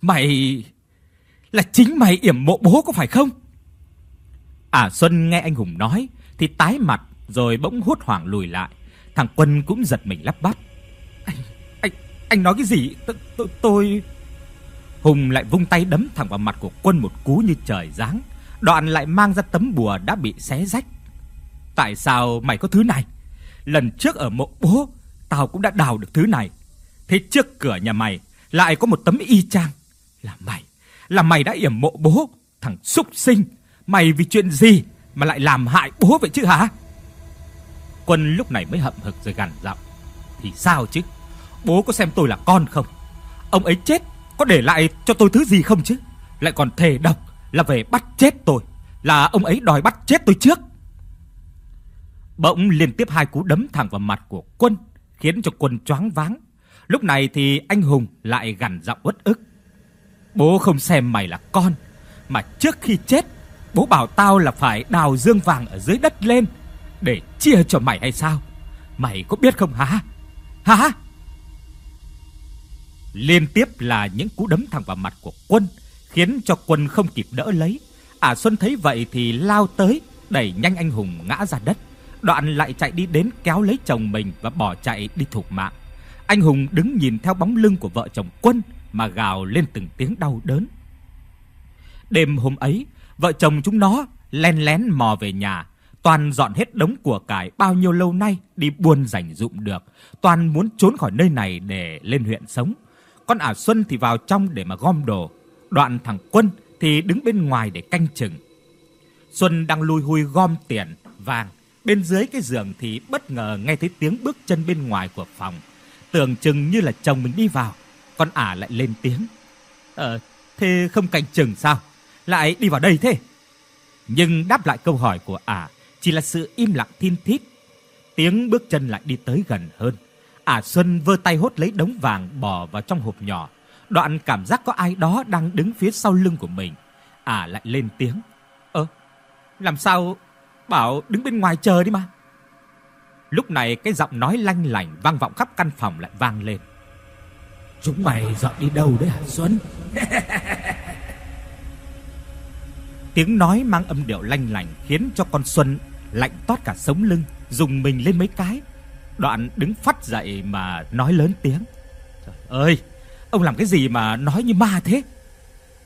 mày là chính mày yểm mộ bố có phải không?" À Xuân nghe anh Hùng nói thì tái mặt rồi bỗng hốt hoảng lùi lại. Thằng Quân cũng giật mình lắp bắp. "Anh anh anh nói cái gì? Tôi tôi Hùng lại vung tay đấm thẳng vào mặt của Quân một cú như trời giáng, đoạn lại mang ra tấm bùa đã bị xé rách. Tại sao mày có thứ này? Lần trước ở mộ bố, tao cũng đã đào được thứ này. Thế trước cửa nhà mày lại có một tấm y chang. Là mày, là mày đã yểm mộ bố, thằng súc sinh. Mày vì chuyện gì mà lại làm hại bố vậy chứ hả? Quân lúc này mới hậm hực rồi gằn giọng. Thì sao chứ? Bố có xem tôi là con không? Ông ấy chết có để lại cho tôi thứ gì không chứ? Lại còn thề độc là về bắt chết tôi, là ông ấy đòi bắt chết tôi trước. Bỗng liên tiếp hai cú đấm thẳng vào mặt của Quân, khiến cho Quân choáng váng. Lúc này thì anh Hùng lại gằn giọng uất ức. Bố không xem mày là con, mà trước khi chết, bố bảo tao là phải đào dương vàng ở dưới đất lên để chia cho mày hay sao? Mày có biết không hả? Hả? Liên tiếp là những cú đấm thẳng vào mặt của Quân, khiến cho Quân không kịp đỡ lấy. Ả Xuân thấy vậy thì lao tới, đẩy nhanh anh Hùng ngã ra đất. Đoạn lại chạy đi đến kéo lấy chồng mình và bỏ chạy đi thục mạng. Anh Hùng đứng nhìn theo bóng lưng của vợ chồng Quân mà gào lên từng tiếng đau đớn. Đêm hôm ấy, vợ chồng chúng nó len lén mò về nhà, Toàn dọn hết đống của cải bao nhiêu lâu nay đi buôn rảnh dụng được, Toàn muốn trốn khỏi nơi này để lên huyện sống. Con ả Xuân thì vào trong để mà gom đồ, đoạn thằng Quân thì đứng bên ngoài để canh chừng. Xuân đang lùi hùi gom tiền vàng, bên dưới cái giường thì bất ngờ nghe thấy tiếng bước chân bên ngoài của phòng. Tưởng chừng như là chồng mình đi vào, con ả lại lên tiếng. Ờ, thế không canh chừng sao? Lại đi vào đây thế? Nhưng đáp lại câu hỏi của ả chỉ là sự im lặng thiên thít. Tiếng bước chân lại đi tới gần hơn. Ả Xuân vơ tay hốt lấy đống vàng bỏ vào trong hộp nhỏ. Đoạn cảm giác có ai đó đang đứng phía sau lưng của mình. Ả lại lên tiếng. Ơ, làm sao bảo đứng bên ngoài chờ đi mà. Lúc này cái giọng nói lanh lảnh vang vọng khắp căn phòng lại vang lên. Chúng mày dọn đi đâu đấy hả Xuân? Tiếng nói mang âm điệu lanh lảnh khiến cho con Xuân lạnh toát cả sống lưng, dùng mình lên mấy cái. Đoạn đứng phắt dậy mà nói lớn tiếng. Trời ơi, ông làm cái gì mà nói như ma thế?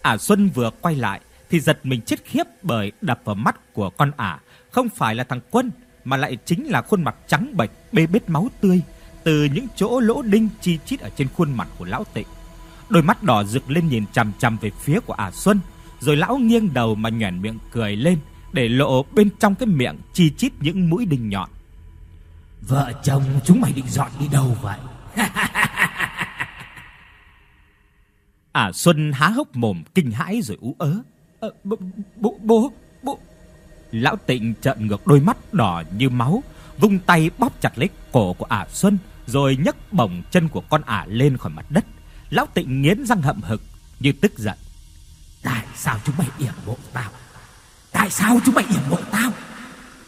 Ả Xuân vừa quay lại thì giật mình chết khiếp bởi đập vào mắt của con ả không phải là thằng Quân mà lại chính là khuôn mặt trắng bệch bê bết máu tươi từ những chỗ lỗ đinh chi chít ở trên khuôn mặt của lão Tịnh. Đôi mắt đỏ rực lên nhìn chằm chằm về phía của Ả Xuân, rồi lão nghiêng đầu mà nhoẻn miệng cười lên để lộ bên trong cái miệng chi chít những mũi đinh nhọn. Vợ chồng chúng mày định dọn đi đâu vậy? Ả Xuân há hốc mồm kinh hãi rồi ú ớ. Ờ, bố, bố, bố, bố. Lão Tịnh trợn ngược đôi mắt đỏ như máu, vung tay bóp chặt lấy cổ của Ả Xuân rồi nhấc bổng chân của con ả lên khỏi mặt đất. Lão Tịnh nghiến răng hậm hực như tức giận. Tại sao chúng mày yểm mộ tao? Tại sao chúng mày yểm mộ tao?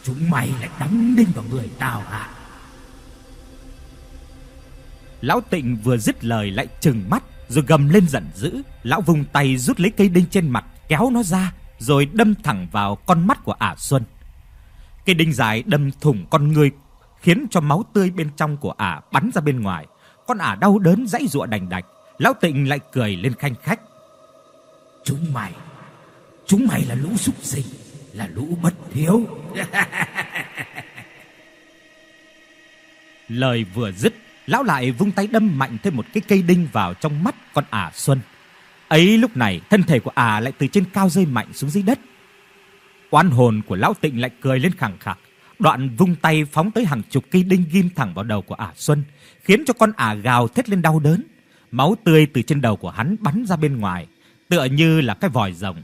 Chúng mày lại đóng đinh vào người tao hả? Lão Tịnh vừa dứt lời lại trừng mắt rồi gầm lên giận dữ, lão vung tay rút lấy cây đinh trên mặt, kéo nó ra rồi đâm thẳng vào con mắt của Ả Xuân. Cây đinh dài đâm thủng con người, khiến cho máu tươi bên trong của Ả bắn ra bên ngoài. Con Ả đau đớn giãy giụa đành đạch, lão Tịnh lại cười lên khanh khách. Chúng mày, chúng mày là lũ súc sinh, là lũ bất hiếu. Lời vừa dứt, lão lại vung tay đâm mạnh thêm một cái cây đinh vào trong mắt con ả Xuân. Ấy lúc này, thân thể của ả lại từ trên cao rơi mạnh xuống dưới đất. Oan hồn của lão Tịnh lại cười lên khẳng khặc, đoạn vung tay phóng tới hàng chục cây đinh ghim thẳng vào đầu của ả Xuân, khiến cho con ả gào thét lên đau đớn. Máu tươi từ trên đầu của hắn bắn ra bên ngoài, tựa như là cái vòi rồng.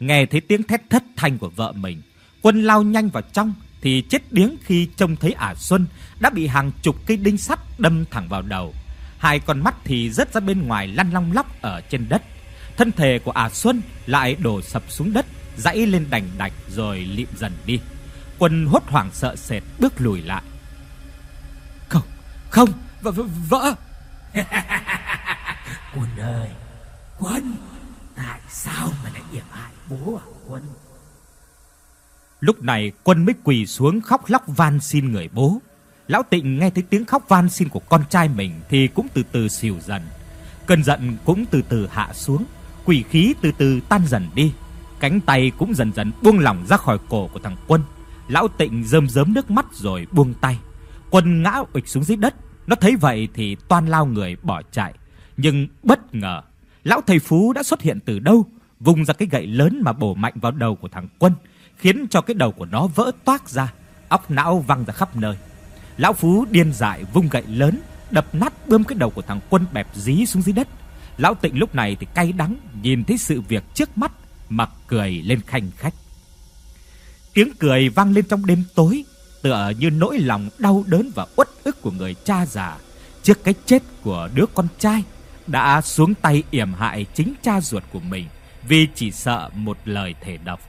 Nghe thấy tiếng thét thất thanh của vợ mình, Quân lao nhanh vào trong thì chết điếng khi trông thấy ả Xuân đã bị hàng chục cây đinh sắt đâm thẳng vào đầu. Hai con mắt thì rớt ra bên ngoài lăn long lóc ở trên đất. Thân thể của ả Xuân lại đổ sập xuống đất, dãy lên đành đạch rồi lịm dần đi. Quân hốt hoảng sợ sệt bước lùi lại. Không, không, vợ vợ. vợ. Quân ơi, Quân, tại sao mà lại yểm hại bố à Quân? Lúc này Quân mới quỳ xuống khóc lóc van xin người bố. Lão Tịnh nghe thấy tiếng khóc van xin của con trai mình thì cũng từ từ xỉu dần. Cơn giận cũng từ từ hạ xuống, quỷ khí từ từ tan dần đi. Cánh tay cũng dần dần buông lỏng ra khỏi cổ của thằng Quân. Lão Tịnh rơm rớm nước mắt rồi buông tay. Quân ngã ụp xuống dưới đất, nó thấy vậy thì toan lao người bỏ chạy, nhưng bất ngờ, lão thầy Phú đã xuất hiện từ đâu, vung ra cái gậy lớn mà bổ mạnh vào đầu của thằng Quân khiến cho cái đầu của nó vỡ toác ra, óc não văng ra khắp nơi. Lão Phú điên dại vung gậy lớn, đập nát bươm cái đầu của thằng Quân bẹp dí xuống dưới đất. Lão Tịnh lúc này thì cay đắng nhìn thấy sự việc trước mắt mà cười lên khanh khách. Tiếng cười vang lên trong đêm tối, tựa như nỗi lòng đau đớn và uất ức của người cha già trước cái chết của đứa con trai đã xuống tay yểm hại chính cha ruột của mình vì chỉ sợ một lời thề độc.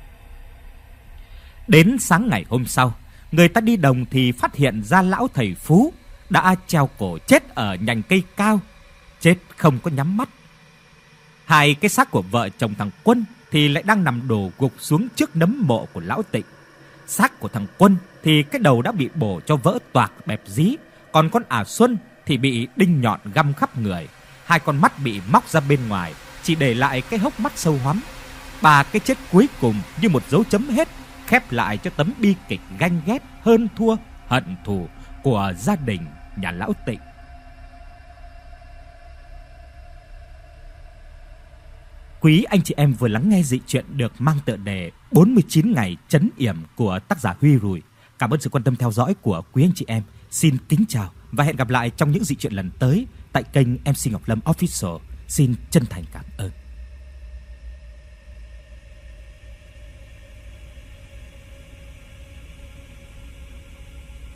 Đến sáng ngày hôm sau, người ta đi đồng thì phát hiện ra lão thầy Phú đã treo cổ chết ở nhành cây cao, chết không có nhắm mắt. Hai cái xác của vợ chồng thằng Quân thì lại đang nằm đổ gục xuống trước nấm mộ của lão Tịnh. Xác của thằng Quân thì cái đầu đã bị bổ cho vỡ toạc bẹp dí, còn con ả Xuân thì bị đinh nhọn găm khắp người, hai con mắt bị móc ra bên ngoài, chỉ để lại cái hốc mắt sâu hoắm. Ba cái chết cuối cùng như một dấu chấm hết, khép lại cho tấm bi kịch ganh ghét, hơn thua, hận thù của gia đình, nhà lão Tịnh. Quý anh chị em vừa lắng nghe dị truyện được mang tựa đề 49 ngày chấn yểm của tác giả Huy Rùi. Cảm ơn sự quan tâm theo dõi của quý anh chị em. Xin kính chào và hẹn gặp lại trong những dị truyện lần tới tại kênh MC Ngọc Lâm Official. Xin chân thành cảm ơn.